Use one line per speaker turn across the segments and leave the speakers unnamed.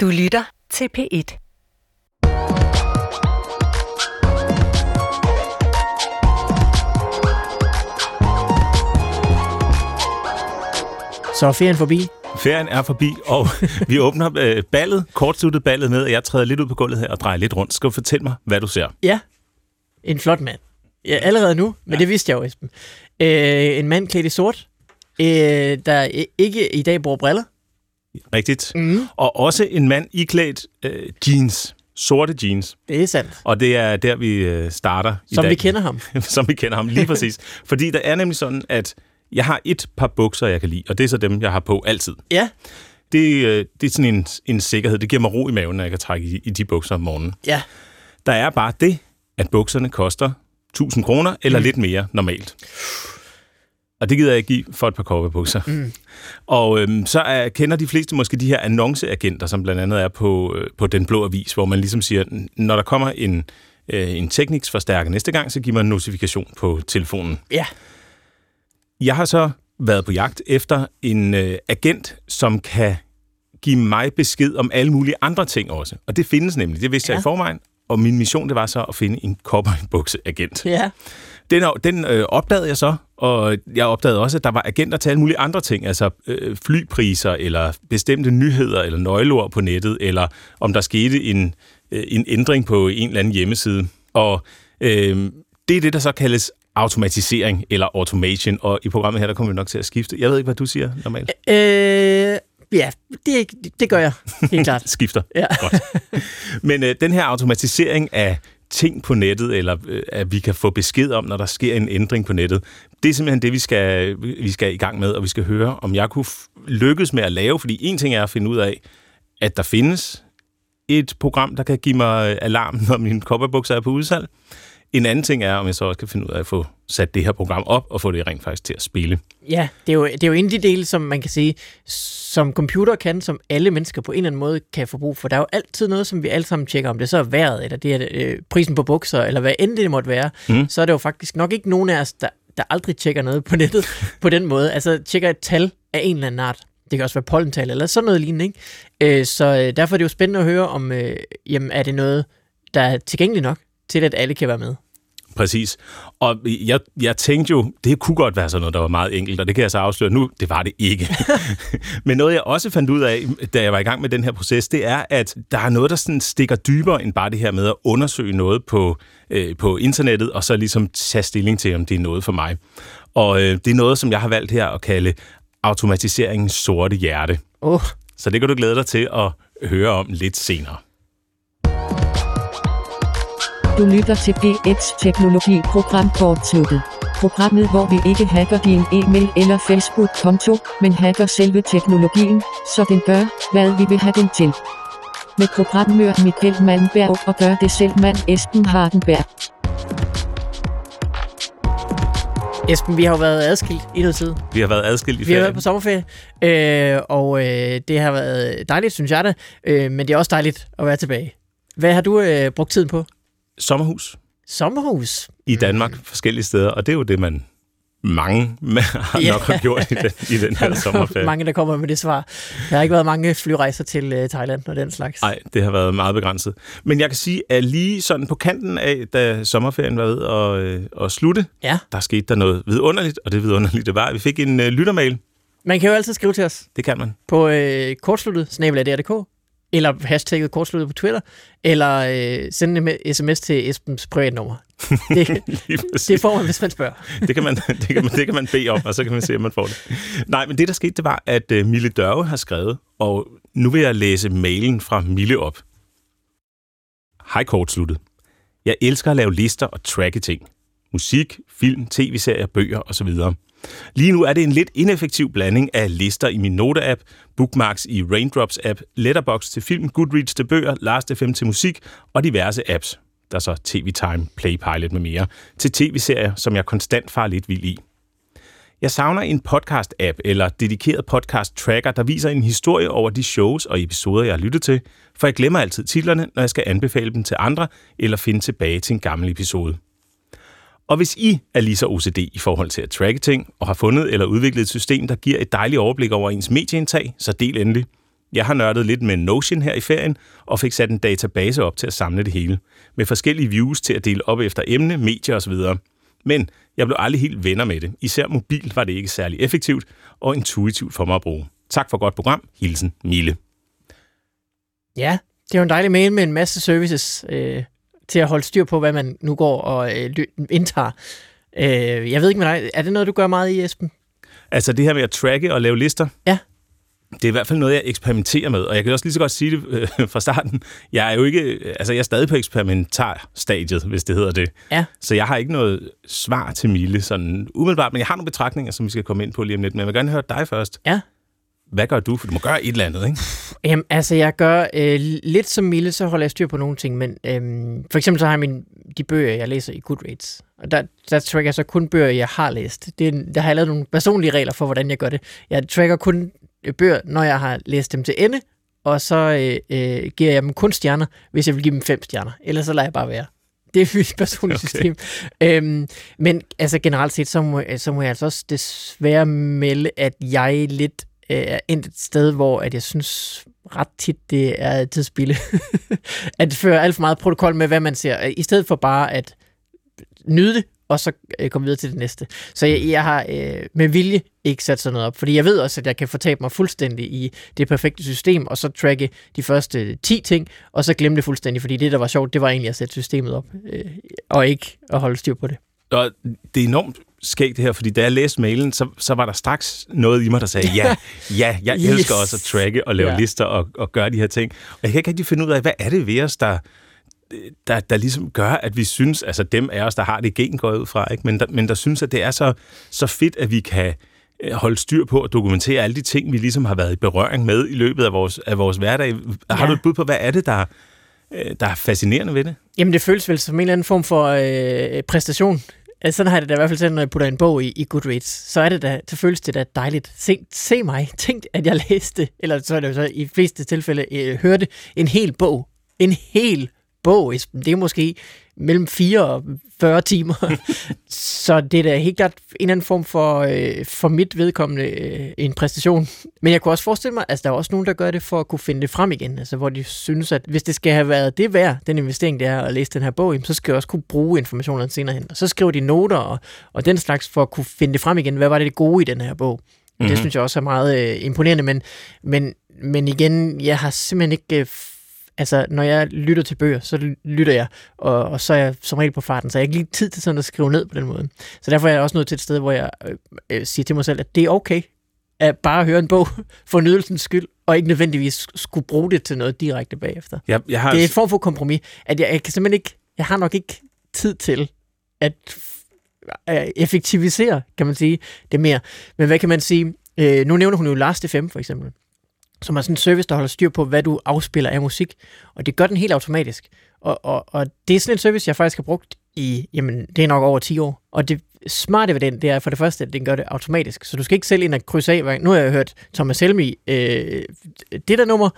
Du lytter til P1.
Så er ferien forbi.
Ferien er forbi, og vi åbner øh, ballet, kortsluttet ballet ned, og jeg træder lidt ud på gulvet her og drejer lidt rundt. Skal du fortælle mig, hvad du ser?
Ja, en flot mand. Ja, allerede nu, men ja. det vidste jeg jo, Esben. Øh, en mand klædt i sort, øh, der ikke i dag bruger briller.
Rigtigt.
Mm.
Og også en mand iklædt øh, jeans. Sorte jeans.
Det er sandt.
Og det er der, vi øh, starter i
Som
dag.
vi kender ham.
som vi kender ham, lige præcis. Fordi der er nemlig sådan, at jeg har et par bukser, jeg kan lide, og det er så dem, jeg har på altid.
Ja,
Det, øh, det er sådan en, en sikkerhed. Det giver mig ro i maven, når jeg kan trække i, i de bukser om morgenen.
ja.
Der er bare det, at bukserne koster 1000 kroner eller mm. lidt mere normalt. Og det gider jeg ikke give for et par korpebukser. Mm. Og øhm, så er, kender de fleste måske de her annonceagenter, som blandt andet er på, øh, på Den Blå Avis, hvor man ligesom siger, når der kommer en, øh, en teknisk forstærker næste gang, så giver man en notifikation på telefonen.
Ja.
Jeg har så været på jagt efter en øh, agent, som kan give mig besked om alle mulige andre ting også. Og det findes nemlig, det vidste ja. Jeg i forvejen. Og min mission, det var så at finde en cowboybukse-agent.
Ja.
Den, den øh, opdagede jeg så, og jeg opdagede også, at der var agenter til alle mulige andre ting, altså øh, flypriser, eller bestemte nyheder, eller nøgleord på nettet, eller om der skete en, øh, en ændring på en eller anden hjemmeside. Og øh, det er det, der så kaldes automatisering, eller automation, og i programmet her, der kommer vi nok til at skifte. Jeg ved ikke, hvad du siger normalt.
Øh, ja, det, det gør jeg. Helt klart.
Skifter.
Ja.
Godt. Men øh, den her automatisering af ting på nettet, eller øh, at vi kan få besked om, når der sker en ændring på nettet, det er simpelthen det, vi skal, vi skal i gang med, og vi skal høre, om jeg kunne lykkes med at lave, fordi en ting er at finde ud af, at der findes et program, der kan give mig øh, alarm, når min kopperbukser er på udsalg. En anden ting er, om jeg så også kan finde ud af at få sat det her program op, og få det rent faktisk til at spille.
Ja, det er, jo, det er jo en af de dele, som man kan sige, som computer kan, som alle mennesker på en eller anden måde kan få brug for. Der er jo altid noget, som vi alle sammen tjekker, om det så er vejret, eller det er øh, prisen på bukser, eller hvad end det måtte være. Mm. Så er det jo faktisk nok ikke nogen af os, der, der aldrig tjekker noget på nettet på den måde. Altså tjekker et tal af en eller anden art. Det kan også være pollental, eller sådan noget lignende. Ikke? Øh, så øh, derfor er det jo spændende at høre, om øh, jamen, er det noget, der er tilgængeligt nok til, at alle kan være med.
Præcis. Og jeg, jeg tænkte jo, det kunne godt være sådan noget, der var meget enkelt, og det kan jeg så afsløre nu, det var det ikke. Men noget, jeg også fandt ud af, da jeg var i gang med den her proces, det er, at der er noget, der sådan stikker dybere end bare det her med at undersøge noget på, øh, på internettet, og så ligesom tage stilling til, om det er noget for mig. Og øh, det er noget, som jeg har valgt her at kalde automatiseringens sorte hjerte.
Oh,
Så det kan du glæde dig til at høre om lidt senere.
Du lytter til P1's Teknologi-program kortsluttet. Programmet, hvor vi ikke hacker din e-mail eller Facebook-konto, men hacker selve teknologien, så den gør, hvad vi vil have den til. Med programmør Michael Malmberg og gør det selv mand Esben Hardenberg.
Esben, vi har jo været adskilt i noget tid.
Vi har været adskilt i
Vi har været
ferien.
på sommerferie, øh, og øh, det har været dejligt, synes jeg da. Øh, men det er også dejligt at være tilbage. Hvad har du øh, brugt tiden på?
Sommerhus.
Sommerhus.
i Danmark forskellige steder, og det er jo det, man mange har nok har gjort i den, i den her sommerferie.
mange, der kommer med det svar. Der har ikke været mange flyrejser til øh, Thailand og den slags.
Nej, det har været meget begrænset. Men jeg kan sige, at lige sådan på kanten af, da sommerferien var ved at, øh, at slutte,
Ja,
der skete der noget vidunderligt, og det vidunderlige det var, at vi fik en øh, lyttermail.
man kan jo altid skrive til os
Det kan man.
på øh, kortsluttet, snabel.dr.dk, eller hashtagget kortsluttet på Twitter, eller øh, sende en sms til Esbens privatnummer. Det, det får man, hvis man spørger.
det, kan man, det, kan man, det kan man bede om, og så kan man se, om man får det. Nej, men det, der skete, det var, at uh, Mille Dørve har skrevet, og nu vil jeg læse mailen fra Mille op. Hej kortsluttet. Jeg elsker at lave lister og tracke ting. Musik, film, tv-serier, bøger osv. Lige nu er det en lidt ineffektiv blanding af lister i min note-app, bookmarks i Raindrops-app, Letterbox til film, Goodreads til bøger, Last.fm til musik og diverse apps, der er så TV-Time, Playpilot med mere, til tv-serier, som jeg konstant farer lidt vild i. Jeg savner en podcast-app eller dedikeret podcast-tracker, der viser en historie over de shows og episoder, jeg har lyttet til, for jeg glemmer altid titlerne, når jeg skal anbefale dem til andre eller finde tilbage til en gammel episode. Og hvis I er lige så OCD i forhold til at tracke ting, og har fundet eller udviklet et system, der giver et dejligt overblik over ens medieindtag, så del endelig. Jeg har nørdet lidt med Notion her i ferien, og fik sat en database op til at samle det hele, med forskellige views til at dele op efter emne, medier osv. Men jeg blev aldrig helt venner med det. Især mobil var det ikke særlig effektivt og intuitivt for mig at bruge. Tak for godt program. Hilsen, Mille.
Ja, det er jo en dejlig mail med en masse services øh, til at holde styr på, hvad man nu går og øh, indtager. Øh, jeg ved ikke med dig, er det noget, du gør meget i, Esben?
Altså det her med at tracke og lave lister?
Ja.
Det er i hvert fald noget, jeg eksperimenterer med, og jeg kan også lige så godt sige det øh, fra starten. Jeg er jo ikke, altså jeg er stadig på eksperimentarstadiet, hvis det hedder det.
Ja.
Så jeg har ikke noget svar til Mille sådan umiddelbart, men jeg har nogle betragtninger, som vi skal komme ind på lige om lidt. Men jeg vil gerne høre dig først.
Ja.
Hvad gør du? For du må gøre et eller andet, ikke?
Jamen, altså, jeg gør øh, lidt som Mille, så holder jeg styr på nogle ting, men øh, for eksempel så har jeg min, de bøger, jeg læser i Goodreads, og der, der tracker jeg så kun bøger, jeg har læst. Det, er- der har jeg lavet nogle personlige regler for, hvordan jeg gør det. Jeg tracker kun øh, bøger, når jeg har læst dem til ende, og så øh, øh, giver jeg dem kun stjerner, hvis jeg vil give dem fem stjerner. Ellers så lader jeg bare være. Det er mit personlige
Okay.
system. Øhm, men altså generelt set, så må, så må jeg altså også desværre melde, at jeg lidt Øh, er endt et sted, hvor at jeg synes ret tit, det er tidsspilde. at føre alt for meget protokol med, hvad man ser, i stedet for bare at nyde det, og så øh, komme videre til det næste. Så jeg, jeg har øh, med vilje ikke sat sådan noget op, fordi jeg ved også, at jeg kan fortabe mig fuldstændig i det perfekte system, og så tracke de første 10 ting, og så glemme det fuldstændig, fordi det, der var sjovt, det var egentlig at sætte systemet op, øh, og ikke at holde styr på det.
Og det er enormt skægt det her, fordi da jeg læste mailen, så, så var der straks noget i mig, der sagde, ja, ja, jeg
Yes.
elsker også at tracke og lave
Ja.
lister og, og gøre de her ting. Og jeg kan ikke rigtig finde ud af, hvad er det ved os, der, der, der ligesom gør, at vi synes, altså dem af os, der har det gen, går ud fra, ikke? Men, der, men der synes, at det er så, så fedt, at vi kan øh, holde styr på og dokumentere alle de ting, vi ligesom har været i berøring med i løbet af vores, af vores hverdag. Har
Ja.
du et bud på, hvad er det, der, øh, der er fascinerende ved det?
Jamen, det føles vel som en eller anden form for øh, præstation. Altså, sådan har jeg det da i hvert fald selv, når jeg putter en bog i, i Goodreads. Så er det da, så føles det da dejligt. Se, se mig. Tænk, at jeg læste, eller så er det jo så i fleste tilfælde, øh, hørte en hel bog. En hel bog, Esben. Det er måske mellem 4 og 40 timer. så det er da helt klart en eller anden form for, øh, for mit vedkommende øh, en præstation. Men jeg kunne også forestille mig, at altså, der er også nogen, der gør det for at kunne finde det frem igen. Altså, hvor de synes, at hvis det skal have været det værd, den investering, det er at læse den her bog, jamen, så skal jeg også kunne bruge informationerne senere hen. Og så skriver de noter og, og den slags for at kunne finde det frem igen. Hvad var det, det gode i den her bog? Mm-hmm.
Mhm.
Det synes jeg også er meget øh, imponerende, men, men, men igen, jeg har simpelthen ikke... Øh, altså, når jeg lytter til bøger, så lytter jeg, og, og så er jeg som regel på farten, så jeg har ikke lige tid til sådan at skrive ned på den måde. Så derfor er jeg også nået til et sted, hvor jeg øh, øh, siger til mig selv, at det er okay at bare høre en bog for nydelsens skyld, og ikke nødvendigvis skulle bruge det til noget direkte bagefter.
Jeg, jeg har,
Det er et form for kompromis, at jeg, jeg kan simpelthen ikke, jeg har nok ikke tid til at øh, effektivisere, kan man sige, det mere. Men hvad kan man sige? Øh, nu nævner hun jo Last FM for eksempel, som er sådan en service, der holder styr på, hvad du afspiller af musik, og det gør den helt automatisk. Og, og, og det er sådan en service, jeg faktisk har brugt i, jamen, det er nok over 10 år. Og det smarte ved den, det er for det første, at den gør det automatisk. Så du skal ikke selv ind og krydse af. Nu har jeg hørt Thomas Helmi, øh, det der nummer,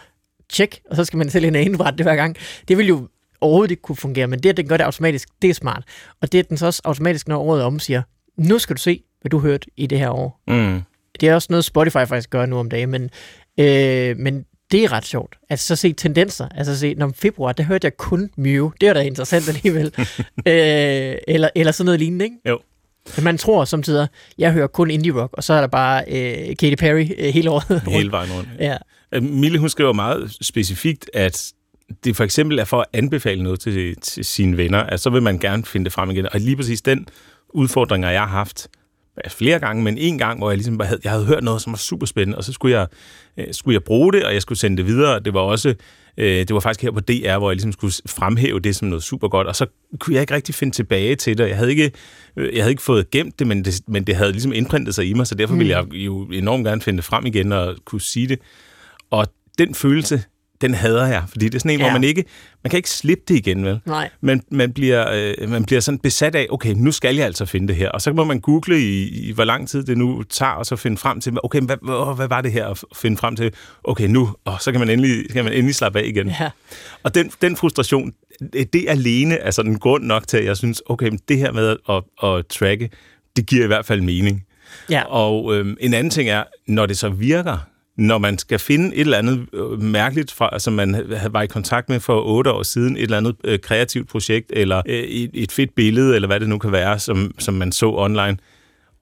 tjek, og så skal man selv ind og indrette det hver gang. Det vil jo overhovedet ikke kunne fungere, men det, at den gør det automatisk, det er smart. Og det, at den så også automatisk, når året om, siger, nu skal du se, hvad du hørte i det her år.
mm,
Det er også noget, Spotify faktisk gør nu om dagen, men, øh, men det er ret sjovt. Altså så se tendenser. Altså se, når februar, der hørte jeg kun Mew. Det er da interessant alligevel. øh, eller, eller sådan noget lignende, ikke?
Jo.
Man tror som tider, jeg hører kun indie rock, og så er der bare øh, Katy Perry øh, hele året.
hele vejen rundt.
Ja.
Øh, Mille, hun skriver meget specifikt, at det for eksempel er for at anbefale noget til, til sine venner, at så vil man gerne finde det frem igen. Og lige præcis den udfordring, jeg har haft ja, flere gange, men en gang, hvor jeg ligesom havde, jeg havde hørt noget, som var super spændende, og så skulle jeg, øh, skulle jeg bruge det, og jeg skulle sende det videre. Det var også, øh, det var faktisk her på DR, hvor jeg ligesom skulle fremhæve det som noget super godt, og så kunne jeg ikke rigtig finde tilbage til det. Jeg havde ikke, øh, jeg havde ikke fået gemt det, men det, men det havde ligesom indprintet sig i mig, så derfor ville jeg jo enormt gerne finde det frem igen og kunne sige det. Og den følelse, den hader jeg, fordi det er sådan en, ja. Hvor man ikke, man kan ikke slippe det igen, vel?
Nej.
Man, man, bliver, øh, man bliver sådan besat af, okay, nu skal jeg altså finde det her. Og så må man google i, i hvor lang tid det nu tager, og så finde frem til, okay, hvad, hvad, hvad var det her at finde frem til? Okay, nu, og så kan man endelig, kan man endelig slappe af igen.
Ja.
Og den, den frustration, det det alene er sådan en grund nok til, at jeg synes, okay, men det her med at, at tracke, det giver i hvert fald mening.
Ja.
Og øhm, en anden ting er, når det så virker, når man skal finde et eller andet øh, mærkeligt, fra, som man var i kontakt med for otte år siden, et eller andet øh, kreativt projekt, eller øh, et, et fedt billede, eller hvad det nu kan være, som, som man så online,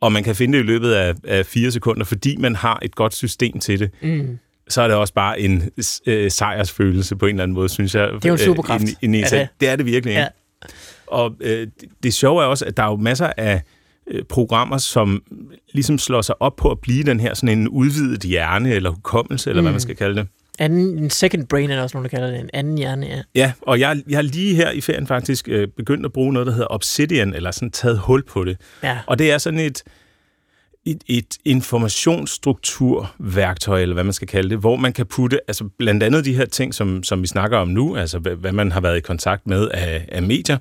og man kan finde det i løbet af, af fire sekunder, fordi man har et godt system til det, mm. så er det også bare en øh, sejrsfølelse på en eller anden måde, synes jeg.
Det er jo en superkraft.
Øh, en, en, en, ja, det. det er det virkelig. Ja. Og øh, det, det sjove er også, at der er jo masser af programmer, som ligesom slår sig op på at blive den her sådan en udvidet hjerne, eller hukommelse, eller mm. hvad man skal kalde det.
Anden, en second brain er der også nogen, der kalder det. En anden hjerne, ja.
Ja, og jeg, jeg har lige her i ferien faktisk øh, begyndt at bruge noget, der hedder Obsidian, eller sådan taget hul på det.
Ja.
Og det er sådan et, et, et informationsstrukturværktøj, eller hvad man skal kalde det, hvor man kan putte altså blandt andet de her ting, som, som vi snakker om nu, altså hvad, man har været i kontakt med af, af medier,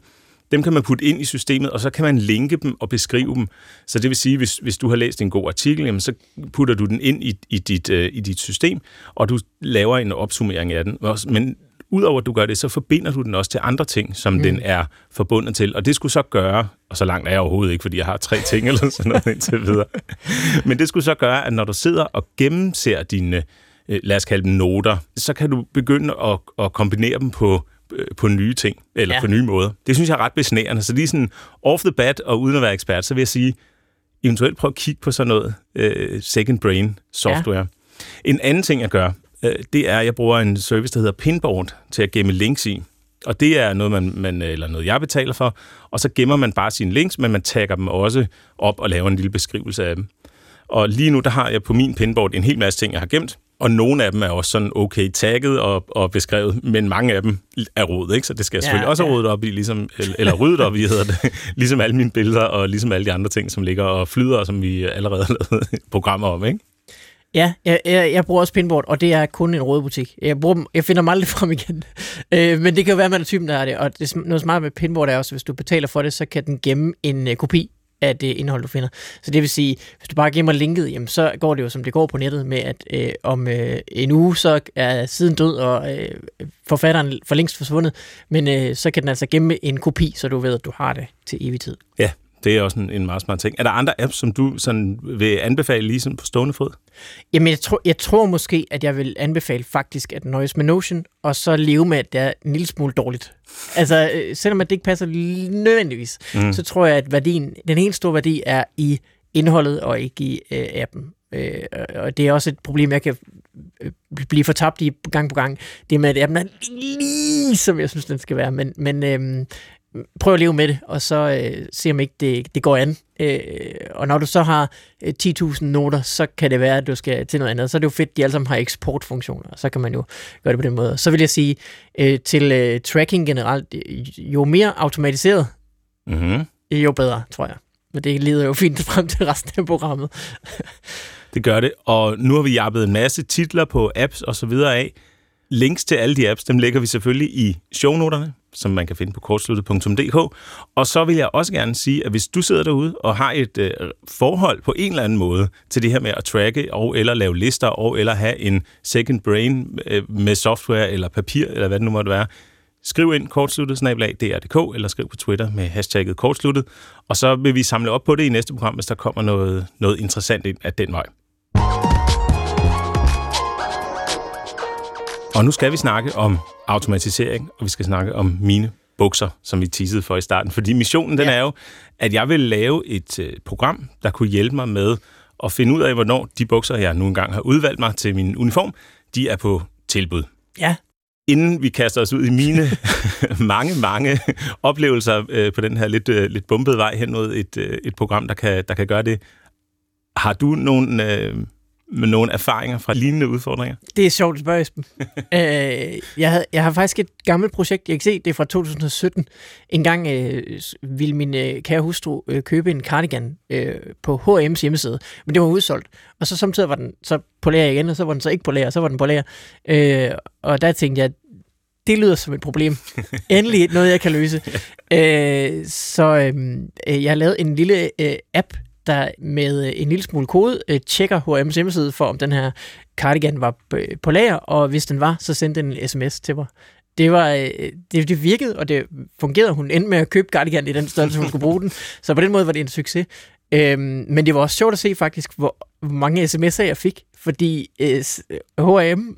dem kan man putte ind i systemet, og så kan man linke dem og beskrive dem. Så det vil sige, hvis, hvis du har læst en god artikel, jamen, så putter du den ind i, i, dit, uh, i dit system, og du laver en opsummering af den. Men udover at du gør det, så forbinder du den også til andre ting, som mm. den er forbundet til. Og det skulle så gøre, og så langt er jeg overhovedet ikke, fordi jeg har tre ting eller sådan noget indtil videre. Men det skulle så gøre, at når du sidder og gennemser dine, øh, lad os kalde dem noter, så kan du begynde at, at kombinere dem på Øh, på nye ting, eller ja. på nye måder. Det synes jeg er ret besnærende. Så lige sådan off the bat, og uden at være ekspert, så vil jeg sige, eventuelt prøv at kigge på sådan noget uh, second brain software. Ja. En anden ting, jeg gør, uh, det er, at jeg bruger en service, der hedder Pinboard, til at gemme links i. Og det er noget, man, man, eller noget, jeg betaler for. Og så gemmer man bare sine links, men man tagger dem også op og laver en lille beskrivelse af dem. Og lige nu, der har jeg på min pinboard en hel masse ting, jeg har gemt. Og nogle af dem er også sådan okay tagget og, og beskrevet, men mange af dem er rodet, ikke? Så det skal jeg selvfølgelig ja, også ja. rodet op i, ligesom, eller, ryddet op i, hedder det, ligesom alle mine billeder og ligesom alle de andre ting, som ligger og flyder, som vi allerede har lavet programmer om, ikke?
Ja, jeg, jeg, jeg bruger også pinboard, og det er kun en rådebutik. Jeg, bruger dem, jeg finder dem aldrig frem igen. Øh, men det kan jo være, at man er typen, der har det. Og det, noget smart med pinboard er også, hvis du betaler for det, så kan den gemme en uh, kopi af det indhold, du finder. Så det vil sige, hvis du bare giver mig linket, jamen, så går det jo, som det går på nettet, med at øh, om øh, en uge, så er siden død, og øh, forfatteren for længst forsvundet, men øh, så kan den altså gemme en kopi, så du ved, at du har det til evig tid.
Ja, det er også en, en meget smart ting. Er der andre apps, som du sådan vil anbefale lige sådan på stående fod?
Jamen, jeg, tror, jeg tror måske, at jeg vil anbefale faktisk at nøjes med Notion, og så leve med, at det er en lille smule dårligt. Altså, øh, selvom det ikke passer nødvendigvis, mm. så tror jeg, at værdien, den helt store værdi er i indholdet og ikke i øh, appen. Øh, og det er også et problem, jeg kan øh, blive fortabt i gang på gang. Det med, at appen er lige som jeg synes, den skal være. Men, men øh, prøv at leve med det, og så øh, se om ikke det, det går an. Øh, og når du så har øh, 10.000 noter, så kan det være, at du skal til noget andet. Så er det jo fedt, at de alle sammen har eksportfunktioner, så kan man jo gøre det på den måde. Så vil jeg sige, øh, til øh, tracking generelt, jo mere automatiseret, mm-hmm. jo bedre, tror jeg. Men det leder jo fint frem til resten af programmet.
det gør det, og nu har vi jappet en masse titler på apps og så videre af. Links til alle de apps, dem lægger vi selvfølgelig i shownoterne som man kan finde på kortsluttet.dk. Og så vil jeg også gerne sige, at hvis du sidder derude og har et øh, forhold på en eller anden måde til det her med at tracke og eller lave lister og eller have en second brain øh, med software eller papir, eller hvad det nu måtte være, skriv ind kortsluttet dr.dk eller skriv på Twitter med hashtagget kortsluttet, og så vil vi samle op på det i næste program, hvis der kommer noget, noget interessant ind af den vej. Og nu skal vi snakke om automatisering, og vi skal snakke om mine bukser, som vi teasede for i starten. Fordi missionen, den ja. er jo, at jeg vil lave et uh, program, der kunne hjælpe mig med at finde ud af, hvornår de bukser, jeg nu engang har udvalgt mig til min uniform, de er på tilbud.
Ja.
Inden vi kaster os ud i mine mange, mange oplevelser uh, på den her lidt, uh, lidt bumpede vej hen mod et, uh, et program, der kan, der kan gøre det, har du nogle... Uh, med nogle erfaringer fra lignende udfordringer?
Det er sjovt at spørge, Esben. øh, jeg, havde, jeg har faktisk et gammelt projekt, jeg kan se, det er fra 2017. En gang øh, ville min øh, kære hustru øh, købe en cardigan øh, på H&M's hjemmeside, men det var udsolgt. Og så samtidig var den så på lager igen, og så var den så ikke på lager, og så var den på lager. Øh, og der tænkte jeg, det lyder som et problem. Endelig noget, jeg kan løse. øh, så øhm, øh, jeg har lavet en lille øh, app, der med øh, en lille smule kode øh, tjekker H&M's hjemmeside for, om den her cardigan var øh, på lager, og hvis den var, så sendte den en sms til mig. Det, var, det, det virkede, og det fungerede. Hun endte med at købe cardigan i den størrelse, hun skulle bruge den. Så på den måde var det en succes. Øhm, men det var også sjovt at se faktisk, hvor, hvor mange sms'er jeg fik, fordi øh, H&M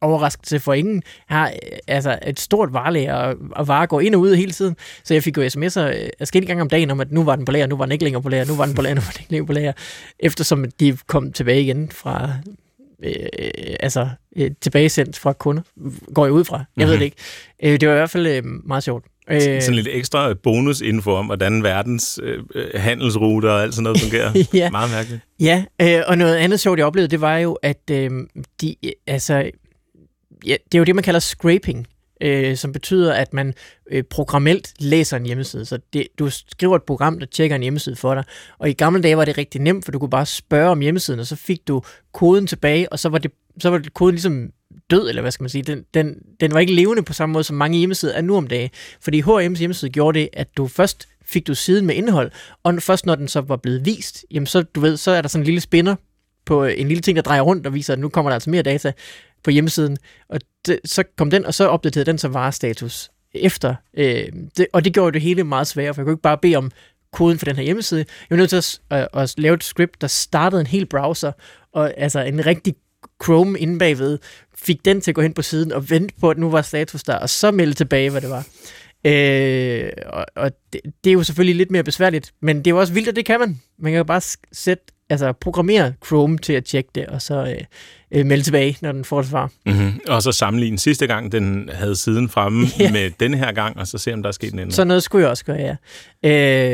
overraskelse for ingen, har øh, altså et stort varelager, og, og varer går ind og ud hele tiden. Så jeg fik jo sms'er øh, forskellige gange om dagen om, at nu var den på lager, nu var den ikke længere på lager, nu var den på lager, nu var den ikke længere på lager, eftersom de kom tilbage igen fra øh, altså øh, tilbagesendt fra kunder, går jeg ud fra. Jeg mm-hmm. ved
Mhm.
det ikke. Øh, det var i hvert fald øh, meget sjovt. Øh,
Sådan lidt ekstra bonusinfo om, hvordan verdens øh, øh, handelsruter og alt sådan noget fungerer.
Ja.
Meget mærkeligt.
Ja, øh, og noget andet sjovt, jeg oplevede, det var jo, at øh, de, øh, altså, ja, det er jo det, man kalder scraping, øh, som betyder, at man øh, programmelt læser en hjemmeside. Så det, du skriver et program, der tjekker en hjemmeside for dig. Og i gamle dage var det rigtig nemt, for du kunne bare spørge om hjemmesiden, og så fik du koden tilbage, og så var, det, så var det koden ligesom død, eller hvad skal man sige. Den, den, den var ikke levende på samme måde, som mange hjemmesider er nu om dagen. Fordi H&M's hjemmeside gjorde det, at du først fik du siden med indhold, og først når den så var blevet vist, jamen så, du ved, så er der sådan en lille spinner på en lille ting, der drejer rundt og viser, at nu kommer der altså mere data på hjemmesiden. Og det, så kom den, og så opdaterede den så varestatus efter. Øh, det, og det gjorde det hele meget sværere, for jeg kunne ikke bare bede om koden for den her hjemmeside. Jeg var nødt til at, øh, at, at lave et script, der startede en hel browser, og altså en rigtig Chrome inde bagved, fik den til at gå hen på siden og vente på, at nu var status der, og så melde tilbage, hvad det var. Øh, og og det, det er jo selvfølgelig lidt mere besværligt, men det er jo også vildt, at det kan man. Man kan jo bare sætte, altså programmere Chrome til at tjekke det, og så øh, øh, melde tilbage, når den får et svar.
Mm-hmm. Og så sammenligne sidste gang, den havde siden fremme
Ja.
med denne her gang, og så se, om der er sket en ændring.
Så noget skulle jeg også gøre, ja.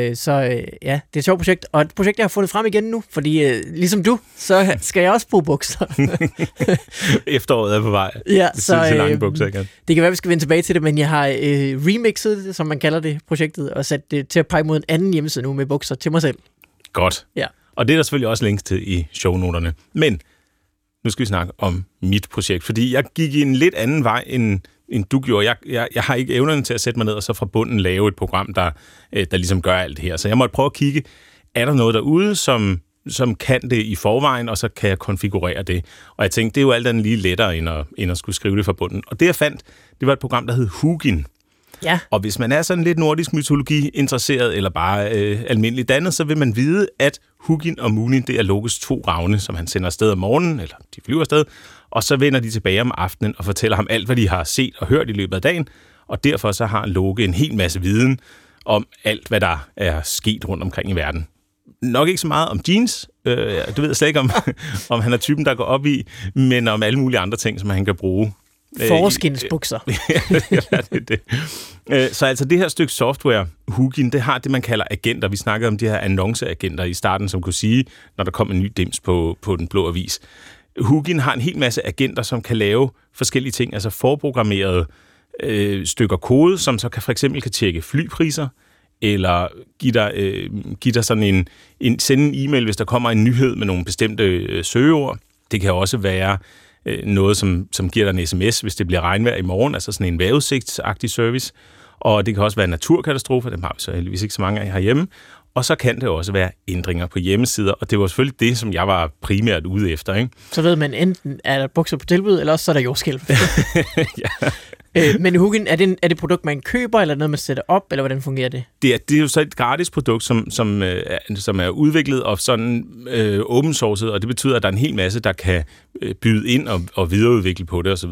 Øh, så øh, ja, det er et sjovt projekt, og et projekt, jeg har fundet frem igen nu, fordi øh, ligesom du, så skal jeg også bruge bukser.
Efteråret er på vej.
ja,
Det så, til lange
øh,
bukser igen.
det kan være, vi skal vende tilbage til det, men jeg har øh, remixet det, som man kalder det, projektet, og sat det til at pege mod en anden hjemmeside nu med bukser til mig selv.
Godt.
Ja.
Og det er der selvfølgelig også links til i shownoterne. Men nu skal vi snakke om mit projekt, fordi jeg gik i en lidt anden vej, end, end du gjorde. Jeg, jeg, jeg har ikke evnerne til at sætte mig ned og så fra bunden lave et program, der, øh, der ligesom gør alt det her. Så jeg måtte prøve at kigge, er der noget derude, som, som kan det i forvejen, og så kan jeg konfigurere det. Og jeg tænkte, det er jo alt andet lige lettere, end at, end at skulle skrive det fra bunden. Og det jeg fandt, det var et program, der hed Hugin.
Ja,
Og hvis man er sådan lidt nordisk mytologi interesseret, eller bare øh, almindelig dannet, så vil man vide, at Hugin og Munin, det er Lokes to ravne, som han sender afsted om morgenen, eller de flyver afsted, og så vender de tilbage om aftenen og fortæller ham alt, hvad de har set og hørt i løbet af dagen, og derfor så har Loke en hel masse viden om alt, hvad der er sket rundt omkring i verden. Nok ikke så meget om jeans, øh, du ved slet ikke, om, om han er typen, der går op i, men om alle mulige andre ting, som han kan bruge øh,
forskinsbukser.
ja, det det. Øh, Så altså det her stykke software, Hugin, det har det, man kalder agenter. Vi snakkede om de her annonceagenter i starten, som kunne sige, når der kom en ny dims på, på den blå avis. Hugin har en hel masse agenter, som kan lave forskellige ting, altså forprogrammerede øh, stykker kode, som så kan for eksempel kan tjekke flypriser, eller give dig, øh, give dig sådan en, en, sende en e-mail, hvis der kommer en nyhed med nogle bestemte øh, søgeord. Det kan også være øh, noget, som, som giver dig en sms, hvis det bliver regnvejr i morgen, altså sådan en vejrudsigtsagtig service. Og det kan også være naturkatastrofer, dem har vi så heldigvis ikke så mange af herhjemme. Og så kan det også være ændringer på hjemmesider, og det var selvfølgelig det, som jeg var primært ude efter. Ikke?
Så ved man enten, er der bukser på tilbud, eller også så er der jordskælv.
ja.
øh, men Hugin, er det, en, er det et produkt, man køber, eller noget, man sætter op, eller hvordan fungerer det?
det, er, det er jo så et gratis produkt, som, som, øh, som er udviklet og sådan øh, open sourced, og det betyder, at der er en hel masse, der kan øh, byde ind og, og videreudvikle på det osv.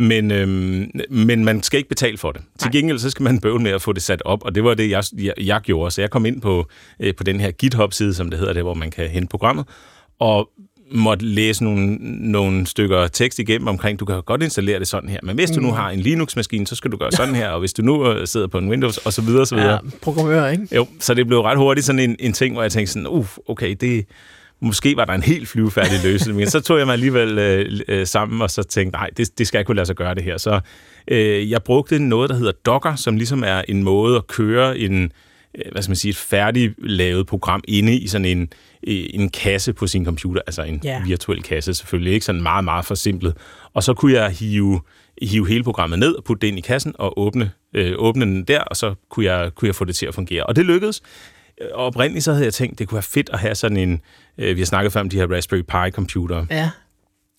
Men, øhm, men man skal ikke betale for det. Til gengæld så skal man bøvle med at få det sat op, og det var det, jeg, jeg, jeg gjorde. Så jeg kom ind på, øh, på den her GitHub-side, som det hedder, der, hvor man kan hente programmet, og måtte læse nogle, nogle stykker tekst igennem omkring, du kan godt installere det sådan her, men hvis du nu har en Linux-maskine, så skal du gøre sådan her, og hvis du nu øh, sidder på en Windows, og så videre, så videre.
Ja, programmør, ikke?
Jo, så det blev ret hurtigt sådan en, en ting, hvor jeg tænkte sådan, uh, okay, det, måske var der en helt flyvefærdig løsning, men så tog jeg mig alligevel øh, øh, sammen, og så tænkte, nej, det, det skal jeg kunne lade sig gøre det her. Så øh, jeg brugte noget, der hedder Docker, som ligesom er en måde at køre en, øh, hvad skal man sige, et færdiglavet program inde i sådan en, øh, en kasse på sin computer, altså en
Ja.
virtuel kasse selvfølgelig, ikke sådan meget, meget forsimplet. Og så kunne jeg hive, hive hele programmet ned og putte det ind i kassen og åbne, øh, åbne den der, og så kunne jeg, kunne jeg få det til at fungere. Og det lykkedes. Og oprindeligt så havde jeg tænkt, det kunne være fedt at have sådan en, øh, vi har snakket før om de her Raspberry Pi computer,
Ja.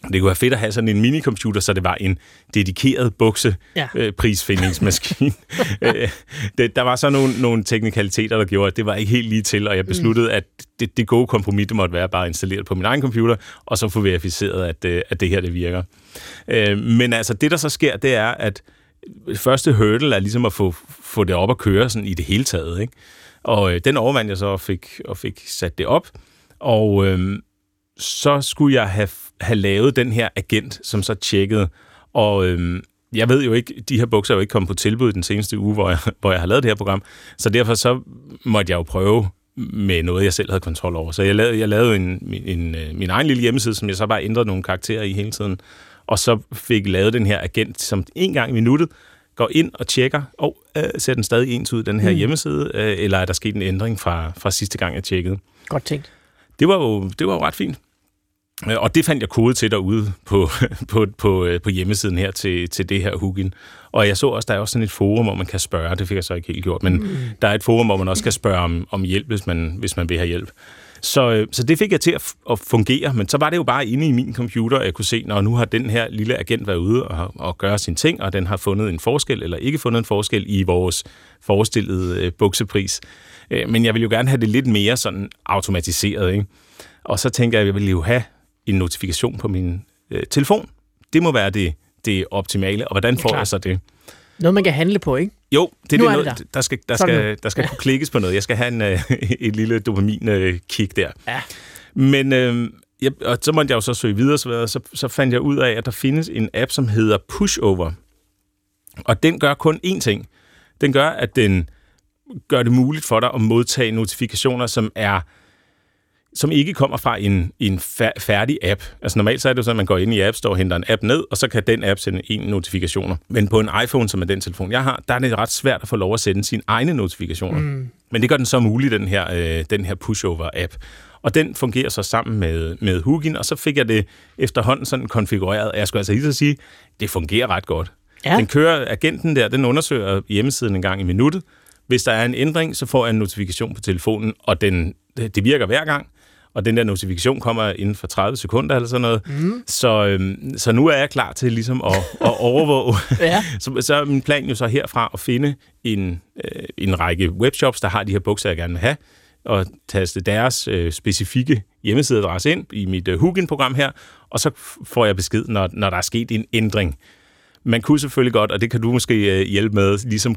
Det kunne være fedt at have sådan en minicomputer, så det var en dedikeret bukse
Ja.
øh, prisfindingsmaskine. Øh, det, der var så nogle, nogle teknikaliteter, der gjorde, at det var ikke helt lige til, og jeg besluttede, mm. at det, det gode kompromis, det måtte være bare at installere det på min egen computer, og så få verificeret, at, øh, at det her, det virker. Øh, men altså, det der så sker, det er, at første hurdle er ligesom at få, få det op at køre sådan i det hele taget. Ikke? Og øh, den overvandt jeg så og fik, og fik sat det op, og øh, så skulle jeg have, have lavet den her agent, som så tjekkede, og øh, jeg ved jo ikke, de her bukser er jo ikke kommet på tilbud den seneste uge, hvor jeg, hvor jeg har lavet det her program, så derfor så måtte jeg jo prøve med noget, jeg selv havde kontrol over. Så jeg lavede, jeg lavede en, min, en, øh, min egen lille hjemmeside, som jeg så bare ændrede nogle karakterer i hele tiden, og så fik lavet den her agent, som en gang i minuttet går ind og tjekker, og øh, ser den stadig ens ud, den her mm. hjemmeside, øh, eller er der sket en ændring fra, fra sidste gang, jeg tjekkede.
Godt tænkt.
Det var jo, det var jo ret fint. Øh, Og det fandt jeg kode til derude på, på, på, på hjemmesiden her til, til det her hugin. Og jeg så også, der er også sådan et forum, hvor man kan spørge. Det fik jeg så ikke helt gjort, men mm. der er et forum, hvor man også kan spørge om, om hjælp, hvis man, hvis man vil have hjælp. Så, øh, så det fik jeg til at, at fungere, men så var det jo bare inde i min computer, at jeg kunne se, når nu har den her lille agent været ude og, og gøre sine ting, og den har fundet en forskel, eller ikke fundet en forskel i vores forestillede øh, buksepris. Øh, men jeg vil jo gerne have det lidt mere sådan automatiseret, ikke? Og så tænker jeg, at jeg vil jo have en notifikation på min øh, telefon. Det må være det, det optimale. Og hvordan får
klart.
jeg så det?
Noget, man kan handle på, ikke?
Jo, det er,
Nu
det
er
noget,
der.
der skal, der
Sådan
skal, der skal kunne klikkes på noget. Jeg skal have en, øh, et lille dopamin-kick der.
Ja.
Men øh, jeg, og så måtte jeg jo så søge videre, så, så, så fandt jeg ud af, at der findes en app, som hedder Pushover. Og den gør kun én ting. Den gør, at den gør det muligt for dig at modtage notifikationer, som er som ikke kommer fra en, en fær- færdig app. Altså normalt så er det jo sådan, at man går ind i App Store henter en app ned, og så kan den app sende en notifikationer. Men på en iPhone, som er den telefon, jeg har, der er det ret svært at få lov at sende sine egne notifikationer. Mm. Men det gør den så muligt, den her, øh, den her pushover-app. Og den fungerer så sammen med, med Hugin, og så fik jeg det efterhånden sådan konfigureret. Og jeg skulle altså lige så sige, det fungerer ret godt.
Ja.
Den kører, agenten der, den undersøger hjemmesiden en gang i minuttet. Hvis der er en ændring, så får jeg en notifikation på telefonen, og den, det virker hver gang. Og den der notifikation kommer inden for 30 sekunder eller sådan noget. Mm. Så, øhm, så nu er jeg klar til ligesom at, at overvåge.
Ja.
så, så er min plan jo så herfra at finde en, øh, en række webshops, der har de her bukser, jeg gerne vil have, og taste deres øh, specifikke hjemmesideadresse ind i mit øh, Hugin-program her, og så får jeg besked, når, når der er sket en ændring. Man kunne selvfølgelig godt, og det kan du måske øh, hjælpe med, ligesom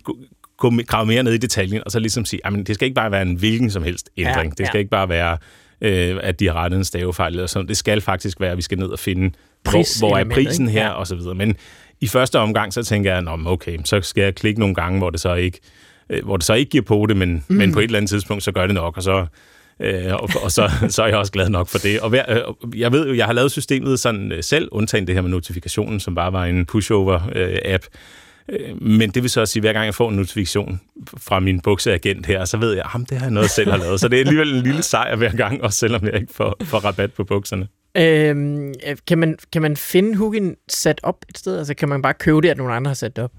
grave mere ned i detaljen, og så ligesom sige, at det skal ikke bare være en hvilken som helst ændring.
Ja,
Ja, det skal ikke bare være, øh, at de har rettet en stavefejl eller sådan. Det skal faktisk være, at vi skal ned og finde, hvor, hvor er prisen
ikke?
her, og så videre. Men i første omgang, så tænker jeg, Nå, okay, så skal jeg klikke nogle gange, hvor det så ikke, øh, hvor det så ikke giver på det, men, mm. men på et eller andet tidspunkt, så gør det nok, og så, øh, og, og så, så er jeg også glad nok for det. Og hver, øh, jeg ved jo, jeg har lavet systemet sådan øh, selv, undtagen det her med notifikationen, som bare var en pushover-app. Øh, Men det vil så også sige, at hver gang jeg får en notifikation fra min bukseagent her, så ved jeg, at det har jeg noget, selv har lavet. Så det er alligevel en lille sejr hver gang, også selvom jeg ikke får, får rabat på bukserne.
Øhm, øh, kan, man, kan man finde Hugin sat op et sted? Altså, kan man bare købe det, at nogle andre har sat det op?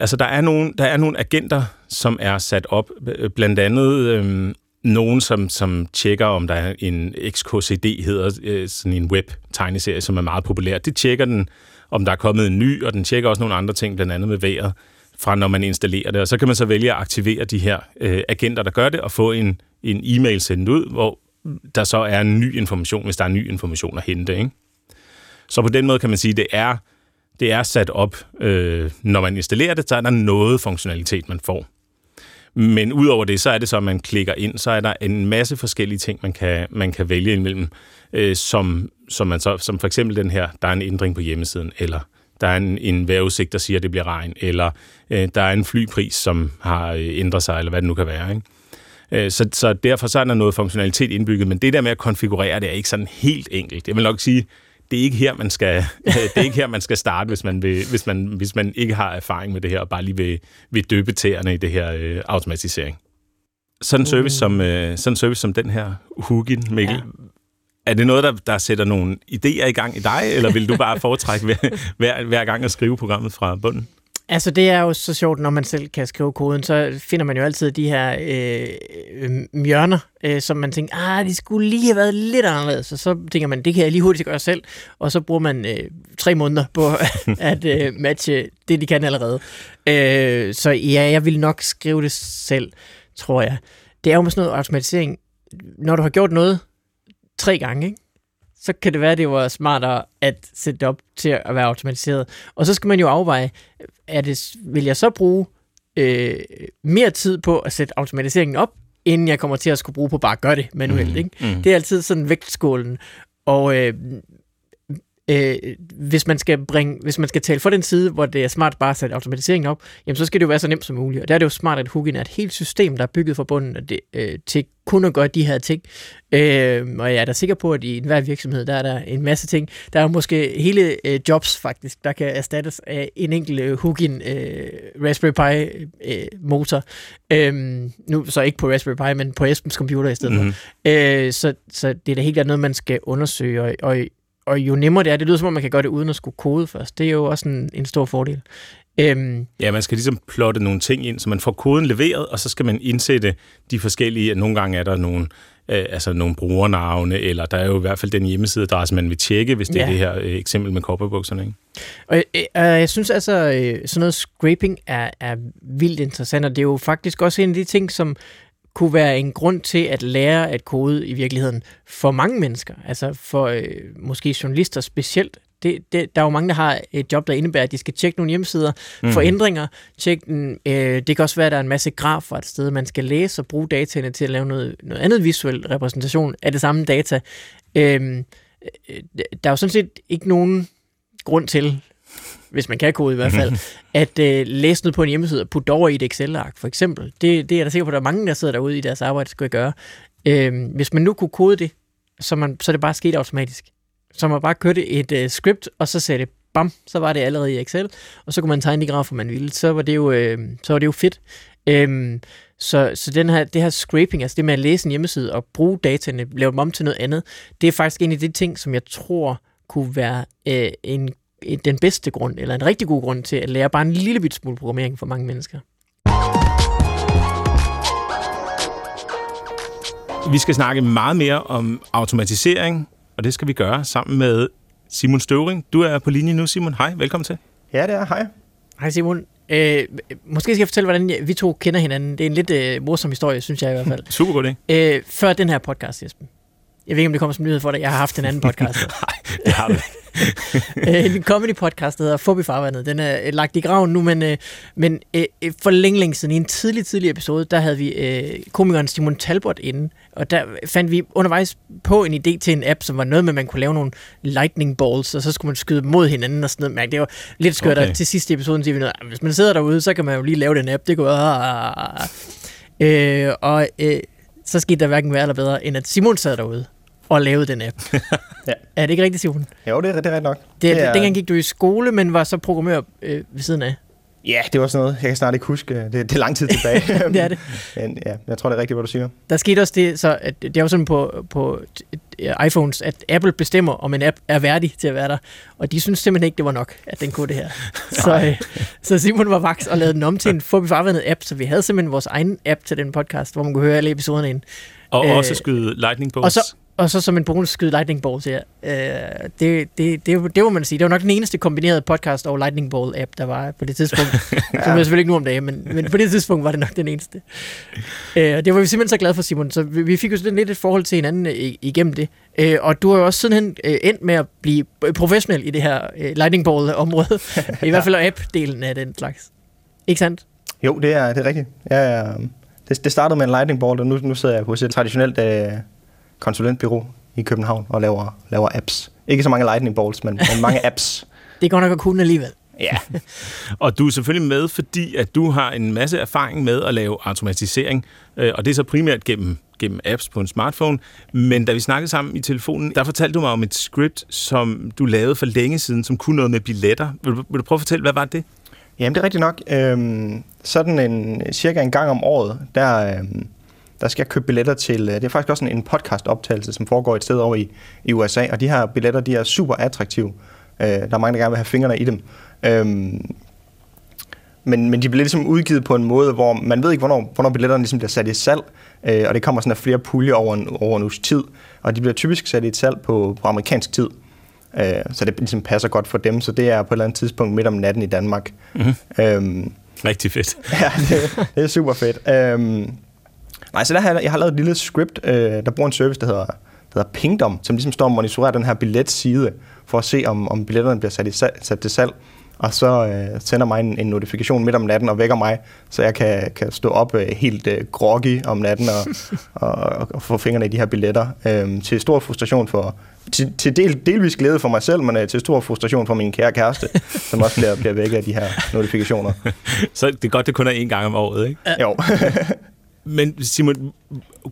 Altså, der er nogle, der er nogle agenter, som er sat op. øh, Blandt andet øhm, nogen, som, som tjekker, om der er en XKCD, hedder øh, sådan en web-tegneserie, som er meget populær. Det tjekker den, om der er kommet en ny, og den tjekker også nogle andre ting, blandt andet med vejret, fra når man installerer det. Og så kan man så vælge at aktivere de her øh, agenter, der gør det, og få en, en e-mail sendt ud, hvor der så er en ny information, hvis der er ny information at hente. Ikke? Så på den måde kan man sige, at det er, det er sat op, øh, når man installerer det, så er der noget funktionalitet, man får. Men udover det, så er det så, at man klikker ind, så er der en masse forskellige ting, man kan, man kan vælge imellem, øh, som, som, man så, som for eksempel den her, der er en ændring på hjemmesiden, eller der er en, en vejrudsigt, der siger, at det bliver regn, eller øh, der er en flypris, som har øh, ændret sig, eller hvad det nu kan være. Ikke? Øh, Så, så derfor så er der noget funktionalitet indbygget, men det der med at konfigurere det er ikke sådan helt enkelt. Jeg vil nok sige, det er ikke her, man skal, det er ikke her, man skal starte, hvis man, vil, hvis, man, hvis man ikke har erfaring med det her, og bare lige vil, vil døbe tæerne i det her øh, automatisering. Sådan en service, som, øh, sådan service som den her Hugin, Mikkel, Ja er det noget, der, der sætter nogle idéer i gang i dig, eller vil du bare foretrække hver, hver, hver gang at skrive programmet fra bunden?
Altså, det er jo så sjovt, når man selv kan skrive koden, så finder man jo altid de her øh, øh, hjørner, øh, som man tænker, ah, de skulle lige have været lidt anderledes. Og så tænker man, det kan jeg lige hurtigt gøre selv. Og så bruger man øh, tre måneder på at øh, matche det, de kan allerede. Øh, så ja, jeg vil nok skrive det selv, tror jeg. Det er jo med sådan noget automatisering. Når du har gjort noget tre gange, ikke? så kan det være, at det var smartere at sætte det op til at være automatiseret. Og så skal man jo afveje, er det, vil jeg så bruge øh, mere tid på at sætte automatiseringen op, inden jeg kommer til at skulle bruge på bare at gøre det manuelt. Mm. Ikke? Mm. Det er altid sådan vægtskålen. Og øh, øh, hvis, man skal bringe, hvis man skal tale for den side, hvor det er smart bare at sætte automatiseringen op, jamen så skal det jo være så nemt som muligt. Og der er det jo smart, at Hugin er et helt system, der er bygget fra bunden det, øh, til kun at gøre de her ting. Øh, og jeg er da sikker på, at i enhver virksomhed, der er der en masse ting. Der er måske hele øh, jobs faktisk, der kan erstattes af en enkelt øh, Hugin øh, Raspberry Pi øh, motor. Øh, nu så ikke på Raspberry Pi, men på Esbens computer i stedet mm-hmm. for. Øh, så, så det er da helt noget, man skal undersøge. Og, og og jo nemmere det er, det lyder som om, man kan gøre det uden at skulle kode først. Det er jo også en, en stor fordel.
Øhm, ja, man skal ligesom plotte nogle ting ind, så man får koden leveret, og så skal man indsætte de forskellige, nogle gange er der nogle, øh, altså nogle brugernavne, eller der er jo i hvert fald den hjemmesideadresse, man vil tjekke, hvis det ja. er det her øh, eksempel med kopperbukserne. Ikke?
Og øh, øh, jeg synes altså, øh, sådan noget scraping er, er vildt interessant, og det er jo faktisk også en af de ting, som kunne være en grund til at lære at kode i virkeligheden for mange mennesker, altså for øh, måske journalister specielt. Det, det, der er jo mange, der har et job, der indebærer, at de skal tjekke nogle hjemmesider mm. for ændringer. Tjekke den, øh, det kan også være, at der er en masse grafer et sted, man skal læse og bruge dataene til at lave noget, noget andet visuel repræsentation af det samme data. Øhm, øh, der er jo sådan set ikke nogen grund til, hvis man kan kode i hvert fald, at øh, læse noget på en hjemmeside og putte over i et Excel-ark, for eksempel. Det, det er der sikker på, at der er mange, der sidder derude i deres arbejde, skal gøre. Øh, hvis man nu kunne kode det, så, man, så er det bare sket automatisk. Så man bare kørte et øh, script, og så sagde det bam, så var det allerede i Excel, og så kunne man tegne de grafer, man ville. Så var det jo, øh, så var det jo fedt. Øhm, så, så den her, det her scraping, altså det med at læse en hjemmeside og bruge dataene, lave dem om til noget andet, det er faktisk en af de ting, som jeg tror kunne være øh, en den bedste grund, eller en rigtig god grund til at lære bare en lille bit smule programmering for mange mennesker.
Vi skal snakke meget mere om automatisering, og det skal vi gøre sammen med Simon Støvring. Du er på linje nu, Simon. Hej, velkommen til.
Ja, det er. Hej.
Hej Simon. Øh, måske skal jeg fortælle, hvordan vi to kender hinanden. Det er en lidt øh, morsom historie, synes jeg i hvert fald.
Super god
idé. Øh, før den her podcast, Jesper. Jeg ved ikke, om det kommer som nyhed for dig. Jeg har haft en anden podcast.
Nej, det har du
en comedy podcast, der hedder Fobi Farvandet. Den er øh, lagt i graven nu, men, øh, men øh, for længe, længe siden, i en tidlig, tidlig episode, der havde vi øh, komikeren Simon Talbot inde, og der fandt vi undervejs på en idé til en app, som var noget med, at man kunne lave nogle lightning balls, og så skulle man skyde mod hinanden og sådan noget. Men det var lidt skørt, okay. til sidste episode siger vi noget, hvis man sidder derude, så kan man jo lige lave den app. Det går... Øh, og øh, så skete der hverken værre eller bedre, end at Simon sad derude og lavede den app. ja. Er det ikke rigtigt, Simon?
Jo, det er, det er rigtigt nok.
Det, det er... Dengang gik du i skole, men var så programmør øh, ved siden af.
Ja, det var sådan noget. Jeg kan snart ikke huske. Det, det er lang tid tilbage.
det er det.
Men ja, jeg tror, det er rigtigt, hvad du siger.
Der skete også det, så at det er jo sådan på, på iPhones, at Apple bestemmer, om en app er værdig til at være der. Og de synes simpelthen ikke, det var nok, at den kunne det her. så, øh, så Simon var vaks og lavede den om til en Fobi Farvandet app, så vi havde simpelthen vores egen app til den podcast, hvor man kunne høre alle episoderne ind.
Og øh, også skyde lightning bolts.
Og så, og så som en bonus skyde lightning balls her. Øh, det, det, det, det må man sige. Det var nok den eneste kombinerede podcast og lightning ball app, der var på det tidspunkt. ja. Som jeg selvfølgelig ikke nu om dagen, men, men på det tidspunkt var det nok den eneste. Øh, det var vi simpelthen så glade for, Simon. Så vi, vi fik jo sådan lidt et forhold til hinanden øh, igennem det. Øh, og du har jo også sidenhen øh, endt med at blive professionel i det her øh, lightning ball område. I hvert fald app-delen af den slags. Ikke sandt?
Jo, det er, det er rigtigt. Ja, ja. Det, det startede med en lightning ball, og nu, nu sidder jeg på et traditionelt øh, konsulentbyrå i København og laver, laver apps. Ikke så mange lightning balls, men, men mange apps.
det går nok at kunne alligevel.
Ja, og du er selvfølgelig med, fordi at du har en masse erfaring med at lave automatisering, øh, og det er så primært gennem, gennem apps på en smartphone. Men da vi snakkede sammen i telefonen, der fortalte du mig om et script, som du lavede for længe siden, som kunne noget med billetter. Vil du, vil du prøve at fortælle, hvad var det?
Jamen, det er rigtigt nok. Øhm, sådan en cirka en gang om året, der, øhm, der skal jeg købe billetter til, øh, det er faktisk også en podcast-optagelse, som foregår et sted over i, i USA, og de her billetter, de er super attraktive. Øh, der er mange, der gerne vil have fingrene i dem. Øhm, men, men de bliver ligesom udgivet på en måde, hvor man ved ikke, hvornår, hvornår billetterne ligesom bliver sat i salg, øh, og det kommer sådan af flere puljer over en, over en uges tid, og de bliver typisk sat i et salg på, på amerikansk tid. Øh, så det ligesom passer godt for dem, så det er på et eller andet tidspunkt midt om natten i Danmark.
Mhm.
Øhm,
Rigtig fedt.
ja, det, det er super fedt. Øhm, nej, så der har jeg, jeg har lavet et lille script, øh, der bruger en service, der hedder, der hedder Pingdom, som ligesom står og monitorerer den her billetside, for at se, om, om billetterne bliver sat, i sat til salg. Og så øh, sender mig en, en notifikation midt om natten og vækker mig, så jeg kan, kan stå op øh, helt øh, groggy om natten og, og, og få fingrene i de her billetter. Øh, til stor frustration for, til, til del, delvis glæde for mig selv, men øh, til stor frustration for min kære kæreste, som også bliver, bliver vækket af de her notifikationer.
Så det er godt, det kun er én gang om året, ikke?
Jo.
Men Simon,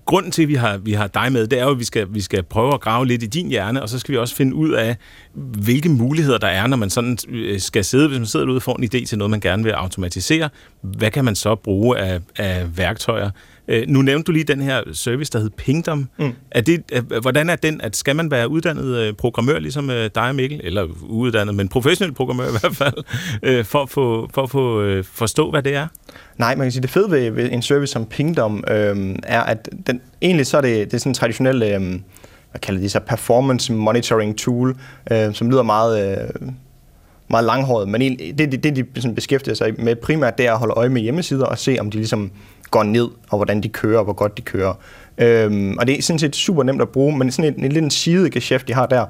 grunden til, at vi har, vi har dig med, det er jo, at vi skal, vi skal prøve at grave lidt i din hjerne, og så skal vi også finde ud af, hvilke muligheder der er, når man sådan øh, skal sidde, hvis man sidder derude og får en idé til noget, man gerne vil automatisere. Hvad kan man så bruge af, af værktøjer? Øh, Nu nævnte du lige den her service, der hed Pingdom. Mm. Er det, er- hvordan er den? At skal man være uddannet øh, programmør, ligesom øh, dig og Mikkel? Eller uddannet, men professionel programmør i hvert fald, øh, for at få, for at få øh, forstå, hvad det er?
Nej, man kan sige, det fede ved, ved en service som Pingdom øhm, er, at den, egentlig så er det, det er sådan en traditionel, øhm, hvad kalder de så, performance monitoring tool, øh, som lyder meget, øh, meget langhåret, men det, det, det de sådan beskæftiger sig med primært, det er at holde øje med hjemmesider og se, om de ligesom går ned, og hvordan de kører, og hvor godt de kører. Øhm, og det er sådan set super nemt at bruge, men sådan en, en lille sidegeschæft, de har der,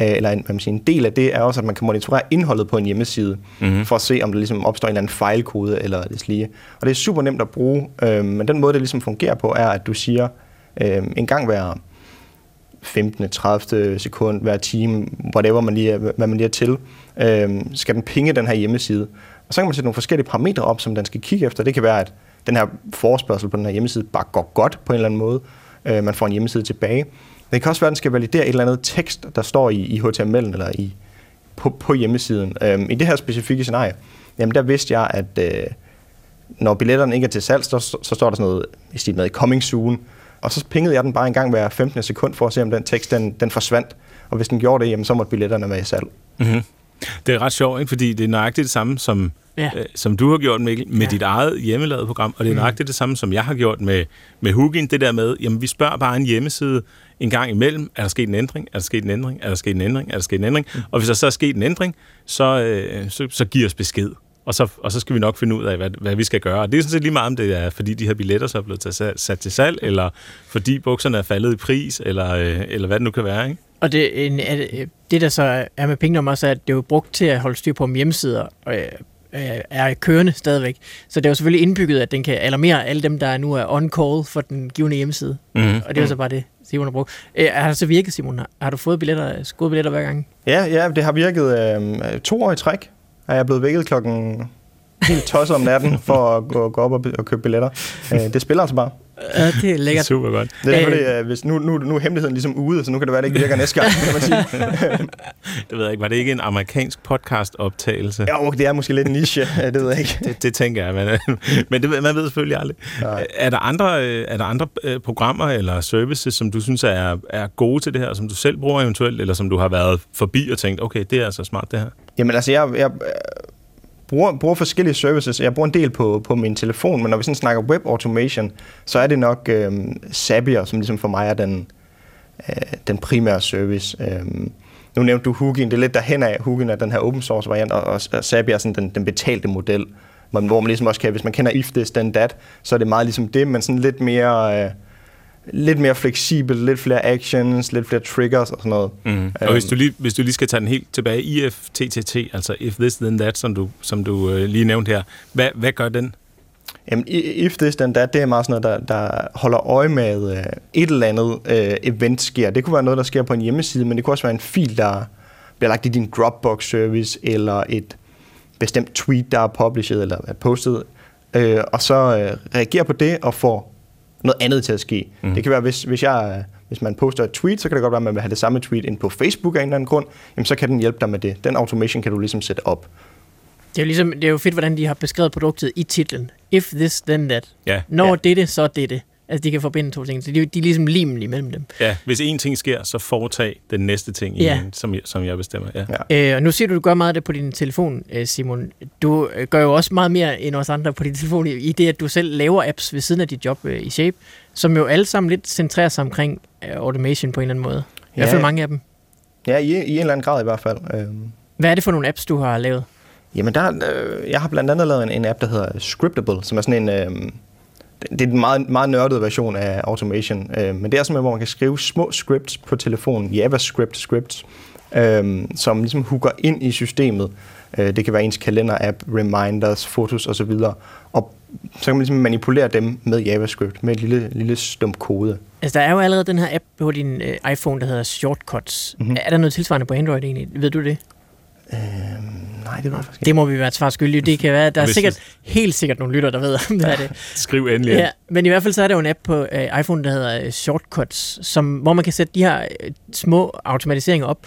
øh, eller en, hvad man siger, en del af det, er også, at man kan monitorere indholdet på en hjemmeside, mm-hmm. for at se, om der ligesom opstår en eller anden fejlkode, eller det lige. Og det er super nemt at bruge, øh, men den måde, det ligesom fungerer på, er, at du siger, øh, en gang hver 15. 30. sekund, hver time, whatever man lige er, hvad man lige er til, øh, skal den pinge den her hjemmeside. Og så kan man sætte nogle forskellige parametre op, som den skal kigge efter. Det kan være, at den her forespørgsel på den her hjemmeside bare går godt på en eller anden måde. Øh, man får en hjemmeside tilbage. Det kan også være, at den skal validere et eller andet tekst, der står i, i HTML eller i, på, på hjemmesiden. Øhm, I det her specifikke scenarie, jamen der vidste jeg, at øh, når billetterne ikke er til salg, så, så står der sådan noget i stil med coming soon. Og så pingede jeg den bare en gang hver 15. sekund for at se, om den tekst den, den forsvandt. Og hvis den gjorde det, jamen, så måtte billetterne være i salg.
Mm-hmm. Det er ret sjovt, ikke? fordi det er nøjagtigt det samme, som,
Ja.
øh, som du har gjort, Mikkel, med
Ja.
dit eget hjemmelavede program, og det er
Mm.
nøjagtigt det samme, som jeg har gjort med, med Hugin, det der med, jamen vi spørger bare en hjemmeside en gang imellem, er der sket en ændring, er der sket en ændring, er der sket en ændring, er der sket en ændring, mm. og hvis der så er sket en ændring, så, øh, så, så giver os besked. Og så, og så skal vi nok finde ud af, hvad, hvad vi skal gøre. Og det er sådan set lige meget, om det er, fordi de her billetter så er blevet sat til salg, eller fordi bukserne er faldet i pris, eller, øh, eller hvad det nu kan være. Ikke?
Og det, en, er det, der så er med Pingdom også, er, at det er jo brugt til at holde styr på, om hjemmesider øh, øh, er kørende stadigvæk. Så det er jo selvfølgelig indbygget, at den kan alarmere alle dem, der nu er on-call for den givende hjemmeside.
Mm-hmm.
Og det er jo så bare det, Simon har brugt. Øh, har det så virket, Simon? Har- du fået billetter, gode billetter hver gang?
Ja, ja, det har virket øh, to år i træk. Er jeg blevet vækket klokken helt tosset om natten for at gå, gå op og, og købe billetter. Øh, det spiller altså bare.
Ja, det er lækkert.
Super godt.
Det er selvfølgelig, øh, hvis nu, nu, nu er hemmeligheden ligesom ude, så nu kan det være, at det ikke virker næste gang, kan man sige.
Det ved jeg ikke. Var det ikke en amerikansk podcast-optagelse?
Ja, okay, det er måske lidt en niche, det ved jeg ikke.
Det, det tænker jeg, men, men det, man ved selvfølgelig aldrig.
Nej.
Er der andre, øh, er der andre øh, programmer eller services, som du synes er, er gode til det her, som du selv bruger eventuelt, eller som du har været forbi og tænkt, okay, det er altså smart det her?
Jamen altså, jeg, jeg bruger, bruger forskellige services. Jeg bruger en del på, på min telefon, men når vi sådan snakker web automation, så er det nok øh, Zapier, som ligesom for mig er den, øh, den primære service. Øh, nu nævnte du Hugin, det er lidt derhen af. Hugin er den her open source variant, og, og, og Zapier er sådan den, den betalte model, hvor, hvor man ligesom også kan, hvis man kender if this, then that, så er det meget ligesom det, men sådan lidt mere... Øh, lidt mere fleksibel, lidt flere actions, lidt flere triggers og sådan noget.
Mm. Og hvis du, lige, hvis du lige skal tage den helt tilbage, IFTTT, altså if this then that, som du, som du øh, lige nævnte her, hvad, hvad gør den?
Jamen, if this then that, det er meget sådan noget, der, der holder øje med øh, et eller andet øh, event sker. Det kunne være noget, der sker på en hjemmeside, men det kunne også være en fil, der bliver lagt i din Dropbox-service, eller et bestemt tweet, der er published eller er postet, øh, og så øh, reagerer på det og får noget andet til at ske. Mm. Det kan være, hvis, hvis, jeg, hvis man poster et tweet, så kan det godt være, at man vil have det samme tweet ind på Facebook af en eller anden grund, jamen så kan den hjælpe dig med det. Den automation kan du ligesom sætte op.
Det er, jo ligesom, det er jo fedt, hvordan de har beskrevet produktet i titlen. If this, then that.
Ja.
Når
Ja.
ja. dette, så dette. Altså, de kan forbinde to ting. Så de, de er ligesom limen imellem dem.
Ja, hvis en ting sker, så foretag den næste ting,
Ja.
ja. som, jeg- som jeg bestemmer. Ja.
Ja.
Øh, og nu siger du, du gør meget af det på din telefon, øh, Simon. Du øh, gør jo også meget mere end os andre på din telefon, i, i det, at du selv laver apps ved siden af dit job øh, i Shape, som jo alle sammen lidt centrerer sig omkring øh, automation på en eller anden måde. I hvert fald
Ja.
mange af dem.
Ja, i, i en eller anden grad i hvert fald. Øhm,
Hvad er det for nogle apps, du har lavet?
Jamen, der, øh, jeg har blandt andet lavet en, en app, der hedder Scriptable, som er sådan en... Øh, det er en meget, meget nørdet version af automation, øh, men det er simpelthen, hvor man kan skrive små scripts på telefonen, JavaScript scripts, øh, som ligesom hooker ind i systemet. Øh, det kan være ens kalender-app, reminders, fotos osv. Og så kan man ligesom manipulere dem med JavaScript, med et lille, lille stump kode.
Altså, der er jo allerede den her app på din øh, iPhone, der hedder Shortcuts.
Mhm.
Mm-hmm. Er der noget tilsvarende på Android egentlig? Ved du det?
Øh, nej, det ved jeg faktisk ikke.
Det må vi være svar skyldige. Det kan være, der er sikkert, helt sikkert nogle lytter, der ved, om det er det.
Skriv endelig.
Ja, men i hvert fald så er der jo en app på øh, iPhone, der hedder øh, Shortcuts, som, hvor man kan sætte de her øh, små automatiseringer op.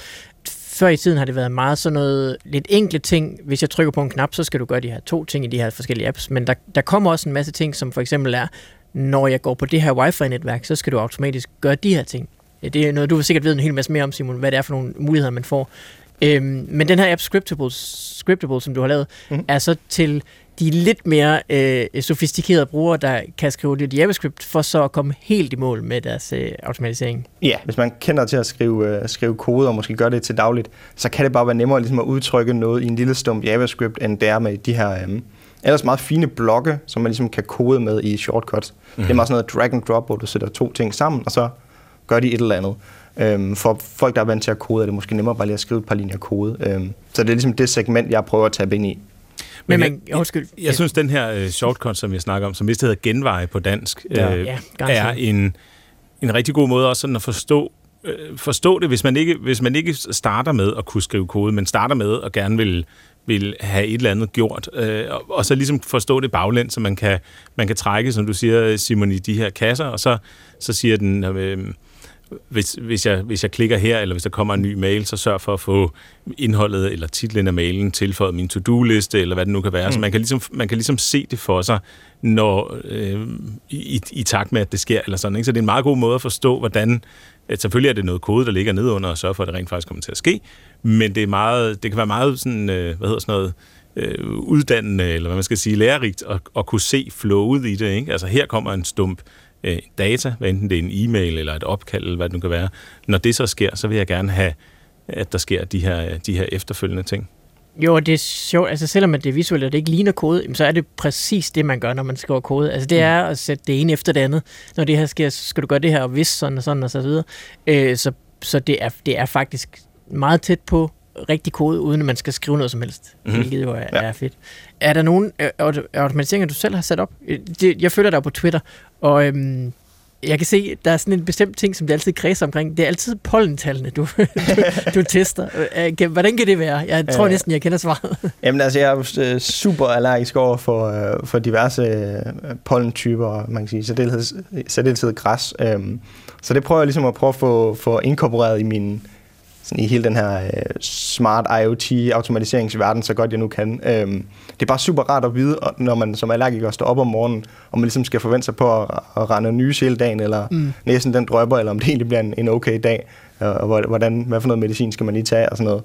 Før i tiden har det været meget sådan noget lidt enkle ting. Hvis jeg trykker på en knap, så skal du gøre de her to ting i de her forskellige apps. Men der, der kommer også en masse ting, som for eksempel er, når jeg går på det her wifi-netværk, så skal du automatisk gøre de her ting. Det er noget, du vil sikkert vide en hel masse mere om, Simon, hvad det er for nogle muligheder, man får. Øhm, men den her app Scriptable, Scriptable som du har lavet,
Mhm.
mm. er så til de lidt mere øh, sofistikerede brugere, der kan skrive lidt JavaScript, for så at komme helt i mål med deres øh, automatisering.
Ja, hvis man kender til at skrive, øh, skrive kode og måske gøre det til dagligt, så kan det bare være nemmere ligesom at udtrykke noget i en lille stump JavaScript, end det er med de her øh, ellers meget fine blokke, som man ligesom kan kode med i shortcuts. Mm. Det er meget sådan noget drag and drop, hvor du sætter to ting sammen, og så gør de et eller andet. Øhm, for folk, der er vant til at kode, er det måske nemmere bare lige at skrive et par linjer kode. Øhm, så det er ligesom det segment, jeg prøver at tabe ind i.
Men,
Men
man, undskyld.
Jeg synes, den her uh, shortcut, som jeg snakker om, som vist hedder genveje på dansk,
Ja.
øh,
Ja,
er
garanteret.
en, en rigtig god måde også sådan at forstå, øh, forstå det, hvis man, ikke, hvis man ikke starter med at kunne skrive kode, men starter med at gerne vil, vil have et eller andet gjort, øh, og, og så ligesom forstå det baglæns, så man kan, man kan trække, som du siger, Simon, i de her kasser, og så, så siger den... Øh, hvis, hvis, jeg, hvis jeg klikker her, eller hvis der kommer en ny mail, så sørg for at få indholdet eller titlen af mailen tilføjet min to-do-liste, eller hvad det nu kan være. Mm. Så man kan, ligesom, man kan ligesom se det for sig, når, øh, i, i takt med, at det sker, eller sådan. Ikke? Så det er en meget god måde at forstå, hvordan... At selvfølgelig er det noget kode, der ligger nedunder, og sørge for, at det rent faktisk kommer til at ske. Men det, er meget, det kan være meget sådan, øh, hvad hedder sådan noget, øh, uddannende, eller hvad man skal sige, lærerigt, at, at kunne se flowet i det. Ikke? Altså her kommer en stump øh, data, hvad enten det er en e-mail eller et opkald, eller hvad det nu kan være. Når det så sker, så vil jeg gerne have, at der sker de her, de her efterfølgende ting.
Jo, det er sjovt. Altså, selvom det er visuelt, og det ikke ligner kode, så er det præcis det, man gør, når man skriver kode. Altså, det er at sætte det ene efter det andet. Når det her sker, så skal du gøre det her, og hvis sådan og sådan og så videre. Øh, så så det, er, det er faktisk meget tæt på rigtig kode, uden at man skal skrive noget som helst.
Mhm.
Mm. Hvilket jo er,
Ja.
er fedt. Er der nogen øh, auto- automatiseringer, du selv har sat op? Øh, Det, jeg følger dig på Twitter, og øhm, jeg kan se, der er sådan en bestemt ting, som det altid kredser omkring. Det er altid pollentallene, du, du, du tester. Øh, Hvordan kan det være? Jeg tror
Øh.
næsten, jeg kender svaret.
Jamen altså, jeg er super allergisk over for, for diverse pollentyper, man kan sige, særdeleshed, særdeleshed græs. Øhm, så det prøver jeg ligesom at prøve at få, få inkorporeret i min, sådan i hele den her øh, smart IoT-automatiseringsverden, så godt jeg nu kan. Øhm, det er bare super rart at vide, når man som allergiker står op om morgenen, og man ligesom skal forvente sig på at, at rende nys hele dagen, eller mm. næsen den drøber, eller om det egentlig bliver en, en okay dag, og, og hvor- hvordan, hvad for noget medicin skal man lige tage, og sådan noget.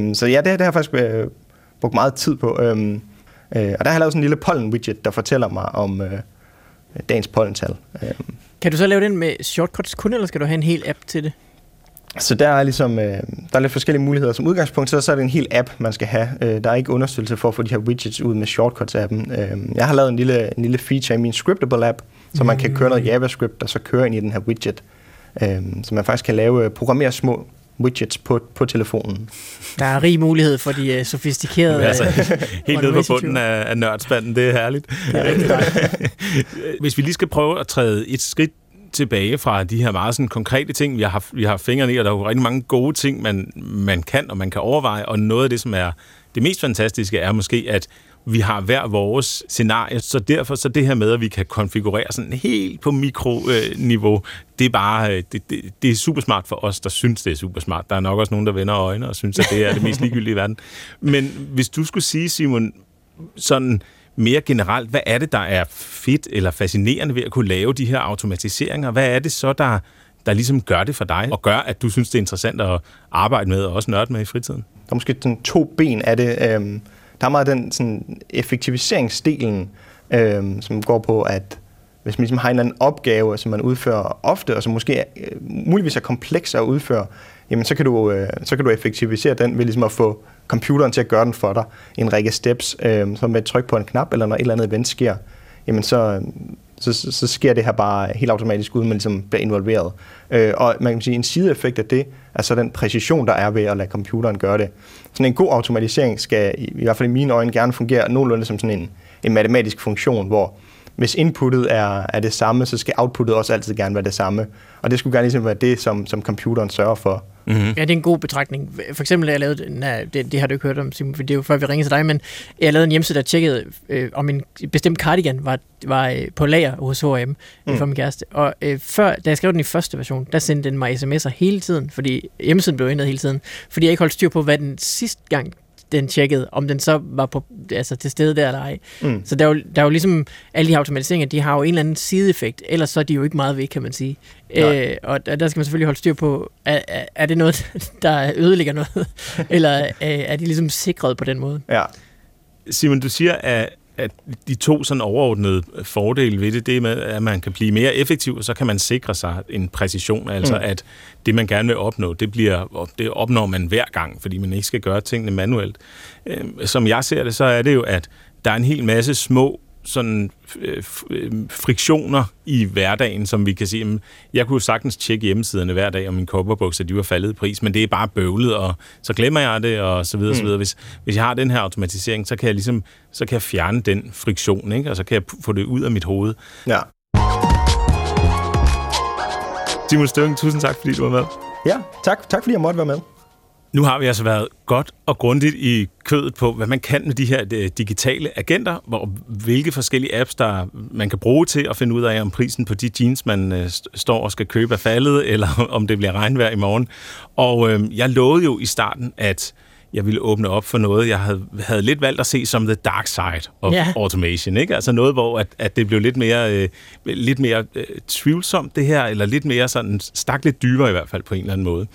Øhm, så ja, det, det har jeg faktisk øh, brugt meget tid på. Øhm, øh, og der har jeg lavet sådan en lille pollen-widget, der fortæller mig om øh, dagens pollental. Øhm,
Kan du så lave den med shortcuts kun, eller skal du have en hel app til det?
Så der er ligesom, øh, der er lidt forskellige muligheder. Som udgangspunkt, så, så er det en hel app, man skal have. Øh, der er ikke understøttelse for at få de her widgets ud med Shortcuts-appen. Øh, jeg har lavet en lille, en lille feature i min Scriptable-app, så man kan køre noget JavaScript, og så køre ind i den her widget. Øh, så man faktisk kan lave, øh, programmere små widgets på, på telefonen.
Der er rig mulighed for de uh, sofistikerede...
Altså,
øh,
helt nede på bunden af, af nørdspanden, det er herligt.
Det er.
Hvis vi lige skal prøve at træde et skridt tilbage fra de her meget sådan konkrete ting, vi har, haft- vi har fingrene i, og der er jo rigtig mange gode ting, man, man kan og man kan overveje, og noget af det, som er det mest fantastiske, er måske, at vi har hver vores scenarie, så derfor så det her med, at vi kan konfigurere sådan helt på mikroniveau, det er bare, øh, det, det, det er super smart for os, der synes, det er super smart. Der er nok også nogen, der vender øjne og synes, at det er det mest ligegyldige i verden. Men hvis du skulle sige, Simon, sådan, mere generelt, hvad er det, der er fedt eller fascinerende ved at kunne lave de her automatiseringer? Hvad er det så, der, der ligesom gør det for dig, og gør, at du synes, det er interessant at arbejde med og også nørde med i fritiden?
Der er måske sådan to ben af det. Øhm, der er meget den sådan, effektiviseringsdelen, øhm, som går på, at hvis man ligesom har en eller anden opgave, som man udfører ofte, og som måske er, muligvis er kompleks at udføre, jamen så kan du, øh, så kan du effektivisere den ved ligesom at få computeren til at gøre den for dig i en række steps, øh, så med et tryk på en knap, eller når et eller andet event sker, jamen så, så, så, så sker det her bare helt automatisk, uden man ligesom bliver involveret. Øh, og man kan sige, en sideeffekt af det, er så den præcision, der er ved at lade computeren gøre det. Sådan en god automatisering skal, i, i hvert fald i mine øjne, gerne fungere nogenlunde som sådan en, en matematisk funktion, hvor hvis inputtet er, er det samme, så skal outputtet også altid gerne være det samme. Og det skulle gerne ligesom være det, som, som computeren sørger for.
Mm-hmm. Ja, det er en god betragtning. For eksempel, jeg lavede, nej, det, det har du ikke hørt om, Simon, for det er jo før, vi ringede til dig, men jeg lavede en hjemmeside, der tjekkede, øh, om en bestemt cardigan var, var øh, på lager hos H&M mm. for min kæreste. Og øh, før, da jeg skrev den i første version, der sendte den mig sms'er hele tiden, fordi hjemmesiden blev ændret hele tiden, fordi jeg ikke holdt styr på, hvad den sidste gang den tjekkede, om den så var på, altså til stede der eller ej. Mm. Så der er, jo, der er jo ligesom, alle de her automatiseringer, de har jo en eller anden sideeffekt, ellers så er de jo ikke meget ved, kan man sige. Øh, og der, skal man selvfølgelig holde styr på, er, er, det noget, der ødelægger noget, eller er, er de ligesom sikret på den måde?
Ja.
Simon, du siger, at at de to sådan overordnede fordele ved det, det er med, at man kan blive mere effektiv, og så kan man sikre sig en præcision, altså mm. at det, man gerne vil opnå, det, bliver, det opnår man hver gang, fordi man ikke skal gøre tingene manuelt. Øhm, som jeg ser det, så er det jo, at der er en hel masse små sådan øh, øh, friktioner i hverdagen, som vi kan sige, jeg kunne sagtens tjekke hjemmesiderne hver dag, om min kopperbukser, de var faldet i pris, men det er bare bøvlet, og så glemmer jeg det, og så videre, mm. så videre. Hvis, hvis jeg har den her automatisering, så kan jeg ligesom, så kan jeg fjerne den friktion, ikke? og så kan jeg få det ud af mit hoved.
Ja.
Simon Støving, tusind tak, fordi du var med.
Ja, tak, tak fordi jeg måtte være med.
Nu har vi altså været godt og grundigt i kødet på, hvad man kan med de her øh, digitale agenter, hvor, hvilke forskellige apps, der man kan bruge til at finde ud af, om prisen på de jeans, man øh, står og skal købe er faldet, eller om det bliver regnvejr i morgen. Og øh, jeg lovede jo i starten, at jeg ville åbne op for noget, jeg havde, havde lidt valgt at se som the dark side of yeah. automation. Ikke? Altså noget, hvor at, at det blev lidt mere, øh, lidt mere øh, tvivlsomt det her, eller lidt mere sådan, stak lidt dybere i hvert fald på en eller anden måde.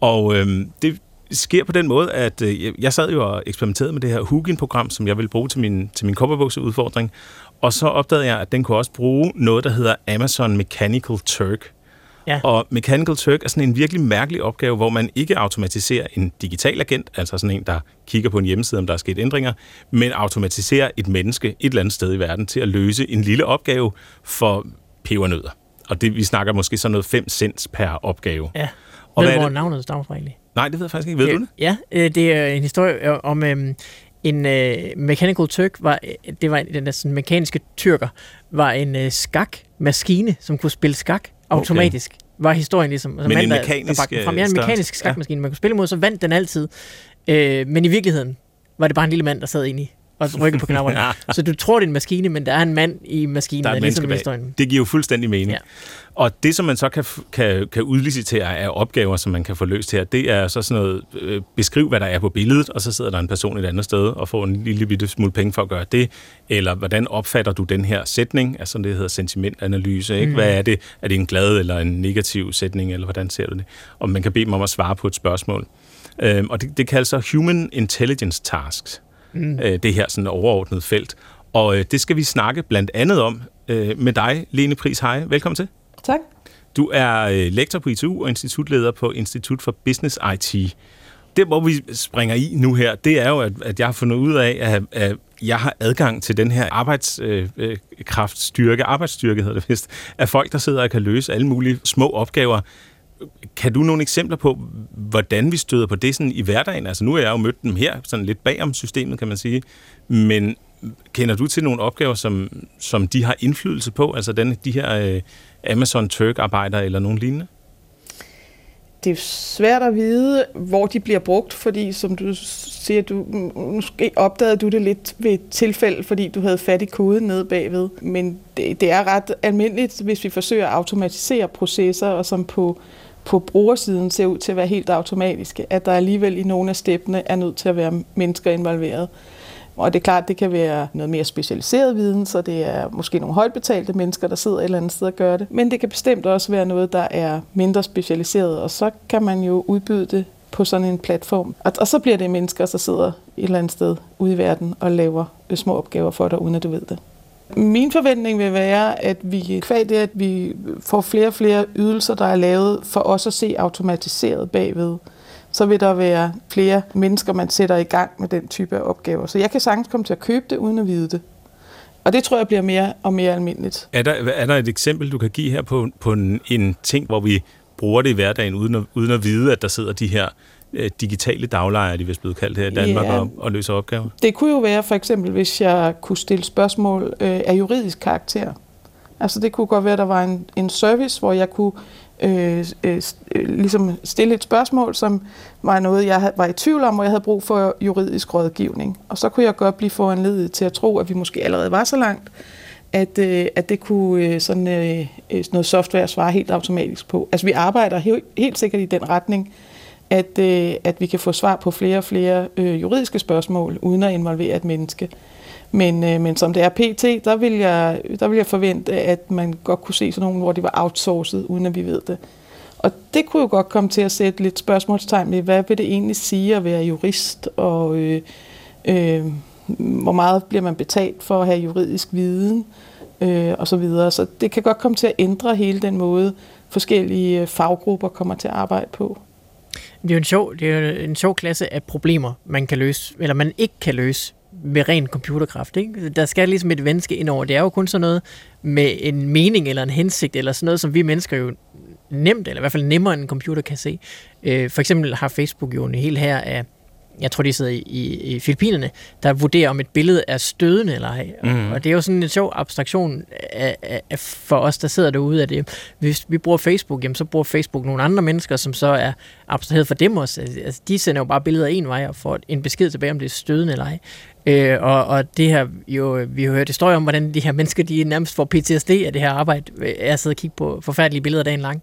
Og øh, det, sker på den måde, at øh, jeg sad jo og eksperimenterede med det her Hugin-program, som jeg ville bruge til min, til min kopperbukseudfordring, og så opdagede jeg, at den kunne også bruge noget, der hedder Amazon Mechanical Turk. Ja. Og Mechanical Turk er sådan en virkelig mærkelig opgave, hvor man ikke automatiserer en digital agent, altså sådan en, der kigger på en hjemmeside, om der er sket ændringer, men automatiserer et menneske et eller andet sted i verden til at løse en lille opgave for pebernødder. Og det, vi snakker måske sådan noget 5 cents per opgave.
Ja. Og Ved du, hvor navnet stammer fra egentlig?
Nej, det ved jeg faktisk ikke. Ved
ja,
du det?
Ja, øh, det er en historie om øhm, en øh, Mechanical Turk, var, det var den der sådan, mekaniske tyrker, var en øh, skakmaskine, som kunne spille skak automatisk. Okay. Var historien ligesom.
Altså, men mand, en mekanisk der, der
frem. Ja, en mekanisk skakmaskine, ja. man kunne spille mod, så vandt den altid. Øh, men i virkeligheden var det bare en lille mand, der sad inde i og rykke på knapperne. ja. Så du tror, det er en maskine, men der er en mand i maskinen,
der er,
er ligesom historien.
Det giver jo fuldstændig mening. Ja. Og det, som man så kan, kan, kan udlicitere af opgaver, som man kan få løst her, det er så sådan noget, øh, beskriv, hvad der er på billedet, og så sidder der en person et andet sted og får en lille bitte smule penge for at gøre det. Eller hvordan opfatter du den her sætning, altså det hedder sentimentanalyse, ikke? Mm. Hvad er det? Er det en glad eller en negativ sætning, eller hvordan ser du det? Og man kan bede dem om at svare på et spørgsmål. Øhm, og det, det kaldes så Human Intelligence Tasks, mm. øh, det her sådan overordnede felt. Og øh, det skal vi snakke blandt andet om øh, med dig, Lene Pris. Hej, velkommen til.
Tak.
Du er øh, lektor på ITU og institutleder på Institut for Business IT. Det, hvor vi springer i nu her, det er jo, at, at jeg har fundet ud af, at, at jeg har adgang til den her arbejdskraftstyrke, øh, arbejdsstyrke hedder det vist, af folk, der sidder og kan løse alle mulige små opgaver. Kan du nogle eksempler på, hvordan vi støder på det sådan i hverdagen? Altså nu er jeg jo mødt dem her, sådan lidt bagom systemet, kan man sige. Men kender du til nogle opgaver, som, som de har indflydelse på? Altså den, de her øh, Amazon Turk-arbejdere eller nogen lignende?
Det er svært at vide, hvor de bliver brugt, fordi som du siger, du, måske opdagede du det lidt ved et tilfælde, fordi du havde fat i koden nede bagved. Men det, det er ret almindeligt, hvis vi forsøger at automatisere processer, og som på, på brugersiden ser ud til at være helt automatiske, at der alligevel i nogle af steppene er nødt til at være mennesker involveret. Og det er klart, det kan være noget mere specialiseret viden, så det er måske nogle højt betalte mennesker, der sidder et eller andet sted og gør det. Men det kan bestemt også være noget, der er mindre specialiseret, og så kan man jo udbyde det på sådan en platform. Og, og så bliver det mennesker, der sidder et eller andet sted ude i verden og laver små opgaver for dig, uden at du ved det. Min forventning vil være, at vi kvad det, at vi får flere og flere ydelser, der er lavet for os at se automatiseret bagved, så vil der være flere mennesker, man sætter i gang med den type af opgaver. Så jeg kan sagtens komme til at købe det, uden at vide det. Og det tror jeg bliver mere og mere almindeligt.
Er der, er der et eksempel, du kan give her på, på en, en ting, hvor vi bruger det i hverdagen, uden at, uden at vide, at der sidder de her øh, digitale daglejere, de er blevet kaldt her i Danmark, ja, og, og løser opgaver?
Det kunne jo være for eksempel, hvis jeg kunne stille spørgsmål øh, af juridisk karakter. Altså det kunne godt være, at der var en, en service, hvor jeg kunne øh, øh, ligesom stille et spørgsmål, som var noget, jeg var i tvivl om, og jeg havde brug for juridisk rådgivning. Og så kunne jeg godt blive foranledet til at tro, at vi måske allerede var så langt, at, øh, at det kunne øh, sådan øh, noget software svare helt automatisk på. Altså vi arbejder helt, helt sikkert i den retning, at, øh, at vi kan få svar på flere og flere øh, juridiske spørgsmål, uden at involvere et menneske. Men, øh, men som det er pt, der vil, jeg, der vil jeg forvente, at man godt kunne se sådan nogle, hvor det var outsourcet, uden at vi ved det. Og det kunne jo godt komme til at sætte lidt spørgsmålstegn ved, hvad vil det egentlig sige at være jurist, og øh, øh, hvor meget bliver man betalt for at have juridisk viden, øh, og så videre. Så det kan godt komme til at ændre hele den måde, forskellige øh, faggrupper kommer til at arbejde på.
Det er jo en sjov, det er jo en sjov klasse af problemer, man kan løse, eller man ikke kan løse med ren computerkraft. Ikke? Der skal ligesom et menneske ind over. Det er jo kun sådan noget med en mening eller en hensigt, eller sådan noget, som vi mennesker jo nemt, eller i hvert fald nemmere end en computer kan se. Øh, for eksempel har Facebook jo en hel her af jeg tror, de sidder i, i, i Filippinerne, der vurderer, om et billede er stødende eller ej. Mm. Og det er jo sådan en sjov abstraktion af, af, af, for os, der sidder derude, at det, hvis vi bruger Facebook, jamen, så bruger Facebook nogle andre mennesker, som så er abstraheret for dem også. Altså, de sender jo bare billeder en vej og får en besked tilbage, om det er stødende eller ej. Øh, og, og det her, jo, vi har hørt historier om, hvordan de her mennesker, de nærmest får PTSD af det her arbejde, af at sidde og kigge på forfærdelige billeder dagen lang.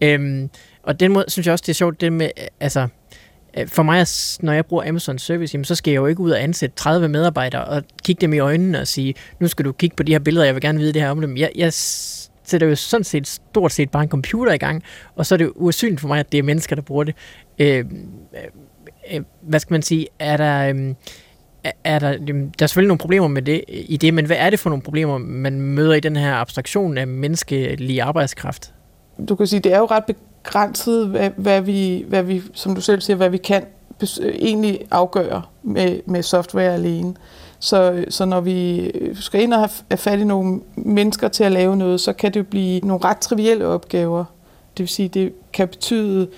Øhm, og den måde, synes jeg også, det er sjovt, det med, altså, Øh, Øh, for mig, når jeg bruger Amazon Service, jamen, så skal jeg jo ikke ud og ansætte 30 medarbejdere og kigge dem i øjnene og sige, nu skal du kigge på de her billeder, jeg vil gerne vide det her om dem. Jeg, jeg sætter jo sådan set stort set bare en computer i gang, og så er det usynligt for mig, at det er mennesker, der bruger det. Øh, øh, øh hvad skal man sige? Er der... Øh, er der, der er selvfølgelig nogle problemer med det i det, men hvad er det for nogle problemer, man møder i den her abstraktion af menneskelig arbejdskraft?
Du kan sige, det er jo ret begrænset, hvad, hvad, vi, hvad vi, som du selv siger, hvad vi kan øh, egentlig afgøre med, med software alene. Så, øh, så når vi skal ind og have fat i nogle mennesker til at lave noget, så kan det blive nogle ret trivielle opgaver. Det vil sige, det kan betyde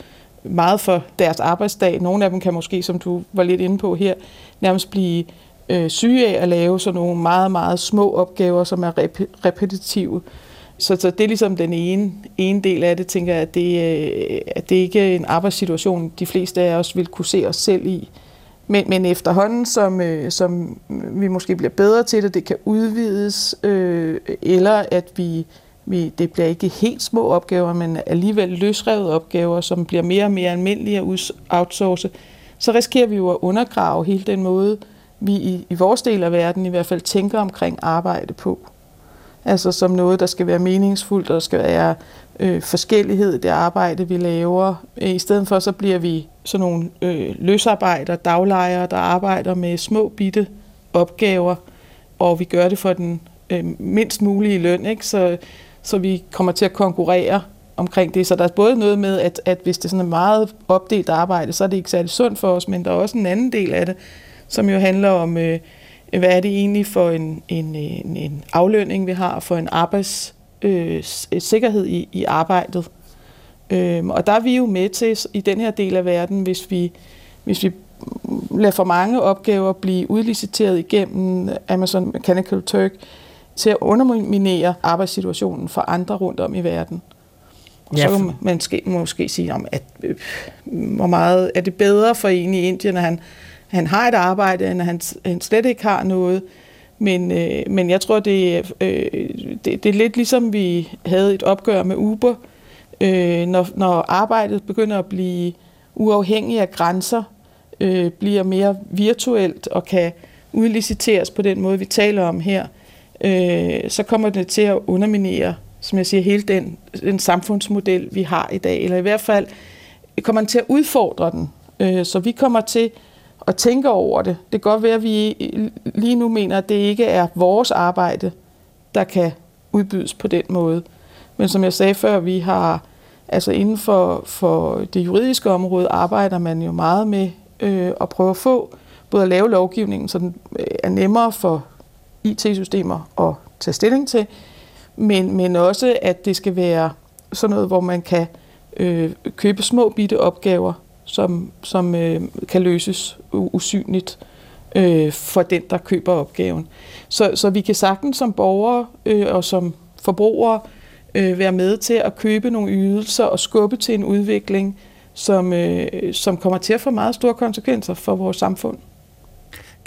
meget for deres arbejdsdag. Nogle af dem kan måske, som du var lidt inde på her, nærmest blive øh, syge af at lave sådan nogle meget, meget små opgaver, som er rep- repetitive. Så, så det er ligesom den ene, ene del af det, tænker jeg, at det, øh, at det ikke er en arbejdssituation, de fleste af os vil kunne se os selv i. Men, men efterhånden, som, øh, som vi måske bliver bedre til det, det kan udvides, øh, eller at vi, vi, det bliver ikke helt små opgaver, men alligevel løsrevet opgaver, som bliver mere og mere almindelige at outsource, så risikerer vi jo at undergrave hele den måde, vi i, i vores del af verden i hvert fald tænker omkring arbejde på altså som noget, der skal være meningsfuldt, der skal være øh, forskellighed i det arbejde, vi laver. Øh, I stedet for, så bliver vi sådan nogle øh, løsarbejdere, daglejere, der arbejder med små bitte opgaver, og vi gør det for den øh, mindst mulige løn, ikke? Så, så vi kommer til at konkurrere omkring det. Så der er både noget med, at, at hvis det er sådan er meget opdelt arbejde, så er det ikke særlig sundt for os, men der er også en anden del af det, som jo handler om øh, hvad er det egentlig for en, en, en, en aflønning, vi har for en arbejdssikkerhed øh, i, i arbejdet. Øhm, og der er vi jo med til i den her del af verden, hvis vi, hvis vi lader for mange opgaver blive udliciteret igennem Amazon Mechanical Turk til at underminere arbejdssituationen for andre rundt om i verden. Og ja, så kan man måske, måske sige, om, at øh, hvor meget er det bedre for en i Indien, at han han har et arbejde, end han, han slet ikke har noget. Men, øh, men jeg tror, det, øh, det, det er lidt ligesom vi havde et opgør med Uber. Øh, når, når arbejdet begynder at blive uafhængig af grænser, øh, bliver mere virtuelt og kan udliciteres på den måde, vi taler om her, øh, så kommer det til at underminere, som jeg siger, hele den, den samfundsmodel, vi har i dag. Eller i hvert fald kommer den til at udfordre den. Øh, så vi kommer til og tænke over det. Det kan godt være, at vi lige nu mener, at det ikke er vores arbejde, der kan udbydes på den måde. Men som jeg sagde før, vi har altså inden for, for det juridiske område arbejder man jo meget med øh, at prøve at få både at lave lovgivningen, så den øh, er nemmere for IT-systemer at tage stilling til, men, men også at det skal være sådan noget, hvor man kan øh, købe små bitte opgaver, som, som øh, kan løses usynligt øh, for den, der køber opgaven. Så, så vi kan sagtens som borgere øh, og som forbrugere øh, være med til at købe nogle ydelser og skubbe til en udvikling, som, øh, som kommer til at få meget store konsekvenser for vores samfund.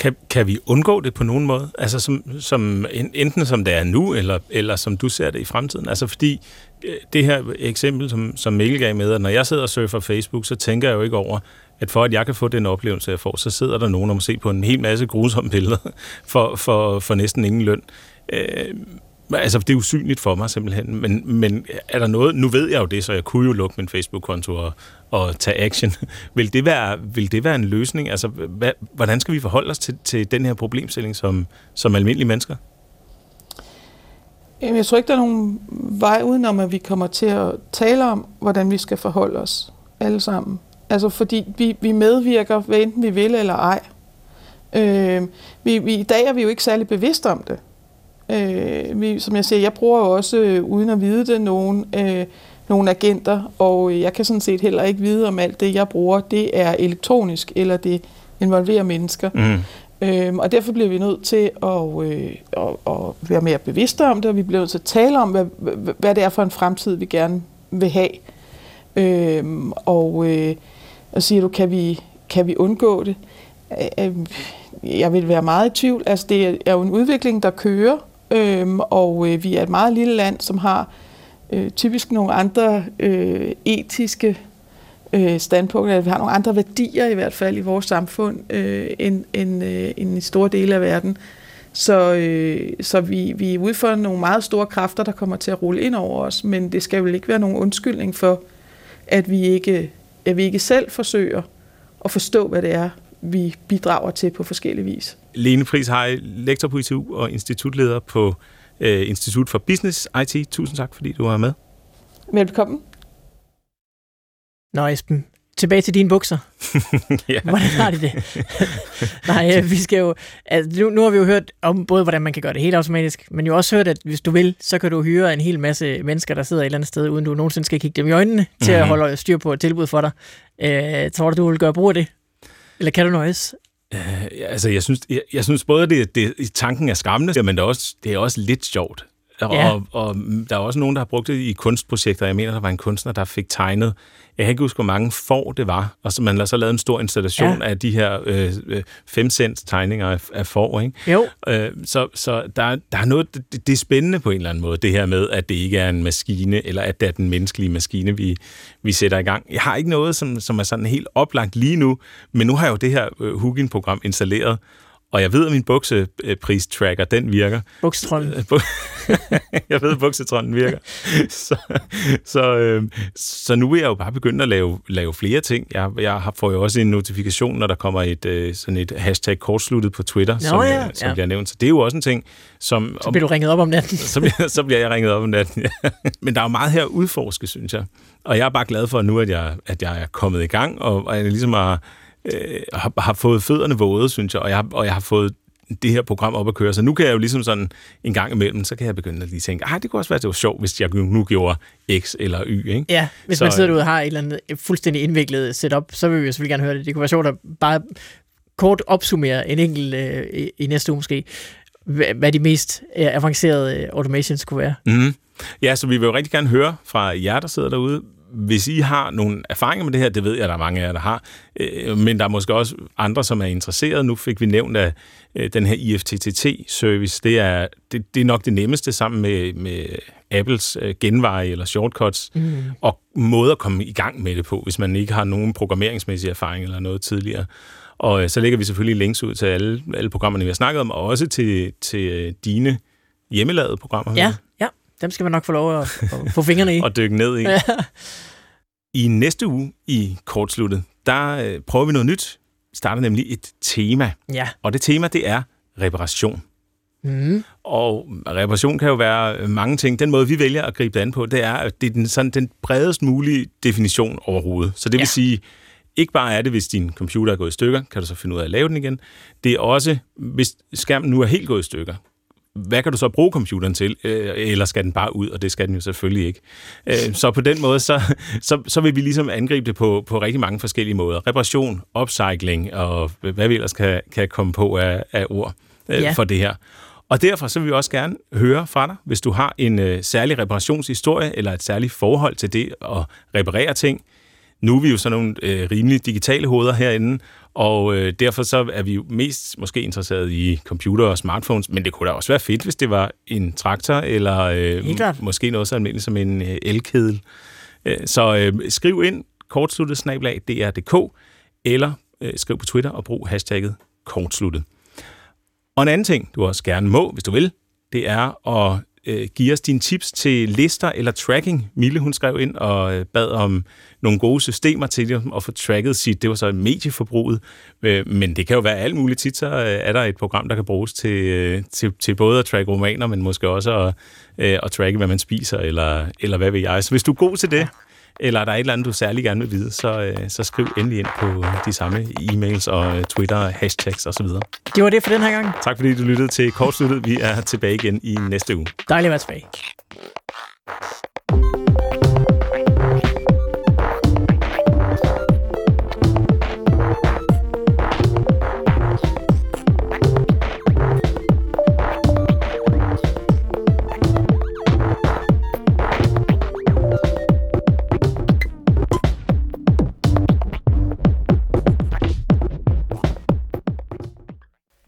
Kan, kan vi undgå det på nogen måde? Altså som, som, enten som det er nu, eller, eller som du ser det i fremtiden? Altså fordi øh, det her eksempel, som, som Mikkel gav med, at når jeg sidder og surfer Facebook, så tænker jeg jo ikke over, at for at jeg kan få den oplevelse, jeg får, så sidder der nogen og må se på en hel masse grusomme billeder for, for, for næsten ingen løn. Øh, altså, det er usynligt for mig simpelthen, men, men er der noget, nu ved jeg jo det, så jeg kunne jo lukke min Facebook-konto og, og tage action. vil, det være, vil det være en løsning? Altså, hvad, hvordan skal vi forholde os til, til den her problemstilling som, som almindelige mennesker?
Jeg tror ikke, der er nogen vej udenom, at vi kommer til at tale om, hvordan vi skal forholde os alle sammen. Altså fordi vi, vi medvirker, hvad enten vi vil eller ej. Øh, vi, vi, I dag er vi jo ikke særlig bevidste om det. Øh, vi, som jeg siger, jeg bruger også, øh, uden at vide det, nogle, øh, nogle agenter, og jeg kan sådan set heller ikke vide, om alt det, jeg bruger, det er elektronisk, eller det involverer mennesker. Mm. Øhm, og derfor bliver vi nødt til at, øh, at, at være mere bevidste om det, og vi bliver nødt til at tale om, hvad, hvad det er for en fremtid, vi gerne vil have. Øhm, og, øh, og siger du, kan vi, kan vi undgå det? Øh, øh jeg vil være meget i tvivl. Altså, det er jo en udvikling, der kører, øhm, og øh, vi er et meget lille land, som har øh, typisk nogle andre øh, etiske øh, standpunkter. Vi har nogle andre værdier i hvert fald i vores samfund øh, end, end, øh, end i store dele af verden. Så, øh, så vi, vi er ude for nogle meget store kræfter, der kommer til at rulle ind over os, men det skal vel ikke være nogen undskyldning for, at vi ikke, at vi ikke selv forsøger at forstå, hvad det er, vi bidrager til på forskellige vis.
Lene Friis Hej, lektor på ITU og institutleder på øh, Institut for Business IT. Tusind tak, fordi du var med.
Velkommen.
Nå Esben, tilbage til dine bukser. ja. Hvordan har de det? Nej, øh, vi skal jo... Altså, nu, nu har vi jo hørt om både, hvordan man kan gøre det helt automatisk, men jo også hørt, at hvis du vil, så kan du hyre en hel masse mennesker, der sidder et eller andet sted, uden du nogensinde skal kigge dem i øjnene, til mm-hmm. at holde styr på et tilbud for dig. Øh, tror du, du vil gøre brug af det? Eller kan du nøjes?
Uh, altså, jeg synes, jeg, jeg synes både, det, det, tanken er skræmmende, men det er også, det er også lidt sjovt. Ja. Og, og der er også nogen, der har brugt det i kunstprojekter. Jeg mener, der var en kunstner, der fik tegnet jeg kan ikke huske, hvor mange får det var, og så man har så lavet en stor installation ja. af de her 5 øh, øh cents tegninger af, af får, ikke?
Jo.
Øh, så så der, der er noget, det, det er spændende på en eller anden måde, det her med, at det ikke er en maskine, eller at det er den menneskelige maskine, vi, vi sætter i gang. Jeg har ikke noget, som, som er sådan helt oplagt lige nu, men nu har jeg jo det her øh, Hugin-program installeret, og jeg ved, at min buksepris-tracker, den virker.
Buksetrollen.
jeg ved, at buksetrollen virker. så, så, øh, så nu vil jeg jo bare begynde at lave, lave flere ting. Jeg, jeg får jo også en notifikation, når der kommer et, øh, sådan et hashtag kortsluttet på Twitter, Nå, som, ja, som ja. bliver nævnt. Så det er jo også en ting, som...
Så bliver du ringet op om natten.
så, bliver, så bliver jeg ringet op om natten, ja. Men der er jo meget her at udforske, synes jeg. Og jeg er bare glad for nu, at jeg, at jeg er kommet i gang, og, og jeg ligesom har øh, har, har fået fødderne våde, synes jeg, og jeg, og jeg har fået det her program op at køre. Så nu kan jeg jo ligesom sådan en gang imellem, så kan jeg begynde at lige tænke, ah, det kunne også være, det var sjovt, hvis jeg nu gjorde X eller Y. Ikke?
Ja, hvis så, man sidder derude og har et eller andet fuldstændig indviklet setup, så vil vi jo selvfølgelig gerne høre det. Det kunne være sjovt at bare kort opsummere en enkelt øh, i, i næste uge måske, hvad de mest øh, avancerede automations kunne være.
Mm-hmm. Ja, så vi vil jo rigtig gerne høre fra jer, der sidder derude, hvis I har nogle erfaringer med det her, det ved jeg, der er mange af jer, der har, øh, men der er måske også andre, som er interesserede. Nu fik vi nævnt, at øh, den her IFTTT-service, det er, det, det er nok det nemmeste sammen med, med Apples øh, genveje eller shortcuts, mm. og måde at komme i gang med det på, hvis man ikke har nogen programmeringsmæssig erfaring eller noget tidligere. Og øh, så lægger vi selvfølgelig links ud til alle, alle programmerne, vi har snakket om, og også til, til øh, dine hjemmelavede programmer.
Ja, ja. Dem skal man nok få lov at, at få fingrene i.
og dykke ned i. I næste uge i Kortsluttet, der øh, prøver vi noget nyt. Vi starter nemlig et tema.
Ja.
Og det tema, det er reparation.
Mm.
Og reparation kan jo være mange ting. Den måde, vi vælger at gribe det an på, det er, at det er den, sådan, den bredest mulige definition overhovedet. Så det vil
Ja.
sige, ikke bare er det, hvis din computer er gået i stykker, kan du så finde ud af at lave den igen. Det er også, hvis skærmen nu er helt gået i stykker, hvad kan du så bruge computeren til? Øh, Eller skal den bare ud? Og det skal den jo selvfølgelig ikke. Øh, Så på den måde, så, så, så vil vi ligesom angribe det på, på rigtig mange forskellige måder. Reparation, upcycling og hvad vi ellers kan, kan komme på af, af ord øh,
Ja.
for det her. Og derfor så vil vi også gerne høre fra dig, hvis du har en øh, særlig reparationshistorie eller et særligt forhold til det at reparere ting. Nu er vi jo sådan nogle øh, rimelig digitale hoveder herinde, og øh, derfor så er vi jo mest måske interesseret i computer og smartphones, men det kunne da også være fedt, hvis det var en traktor, eller øh, måske noget så almindeligt som en øh, elkedel. Øh, så øh, skriv ind kortsluttet snablag dr.dk, eller øh, skriv på Twitter og brug hashtagget kortsluttet. Og en anden ting, du også gerne må, hvis du vil, det er at øh, give os dine tips til lister eller tracking. Mille, hun skrev ind og øh, bad om nogle gode systemer til dem at få tracket sit, det var så medieforbruget, øh, men det kan jo være alt muligt. Tit så øh, er der et program, der kan bruges til, øh, til, til både at tracke romaner, men måske også at, øh, at tracke, hvad man spiser, eller, eller hvad ved jeg. Så hvis du er god til det, eller er der et eller andet, du særlig gerne vil vide, så, øh, så skriv endelig ind på de samme e-mails og øh, Twitter, hashtags osv.
Det var det for den her gang.
Tak fordi du lyttede til Kortsluttet. Vi er tilbage igen i næste uge.
Dejligt at være tilbage.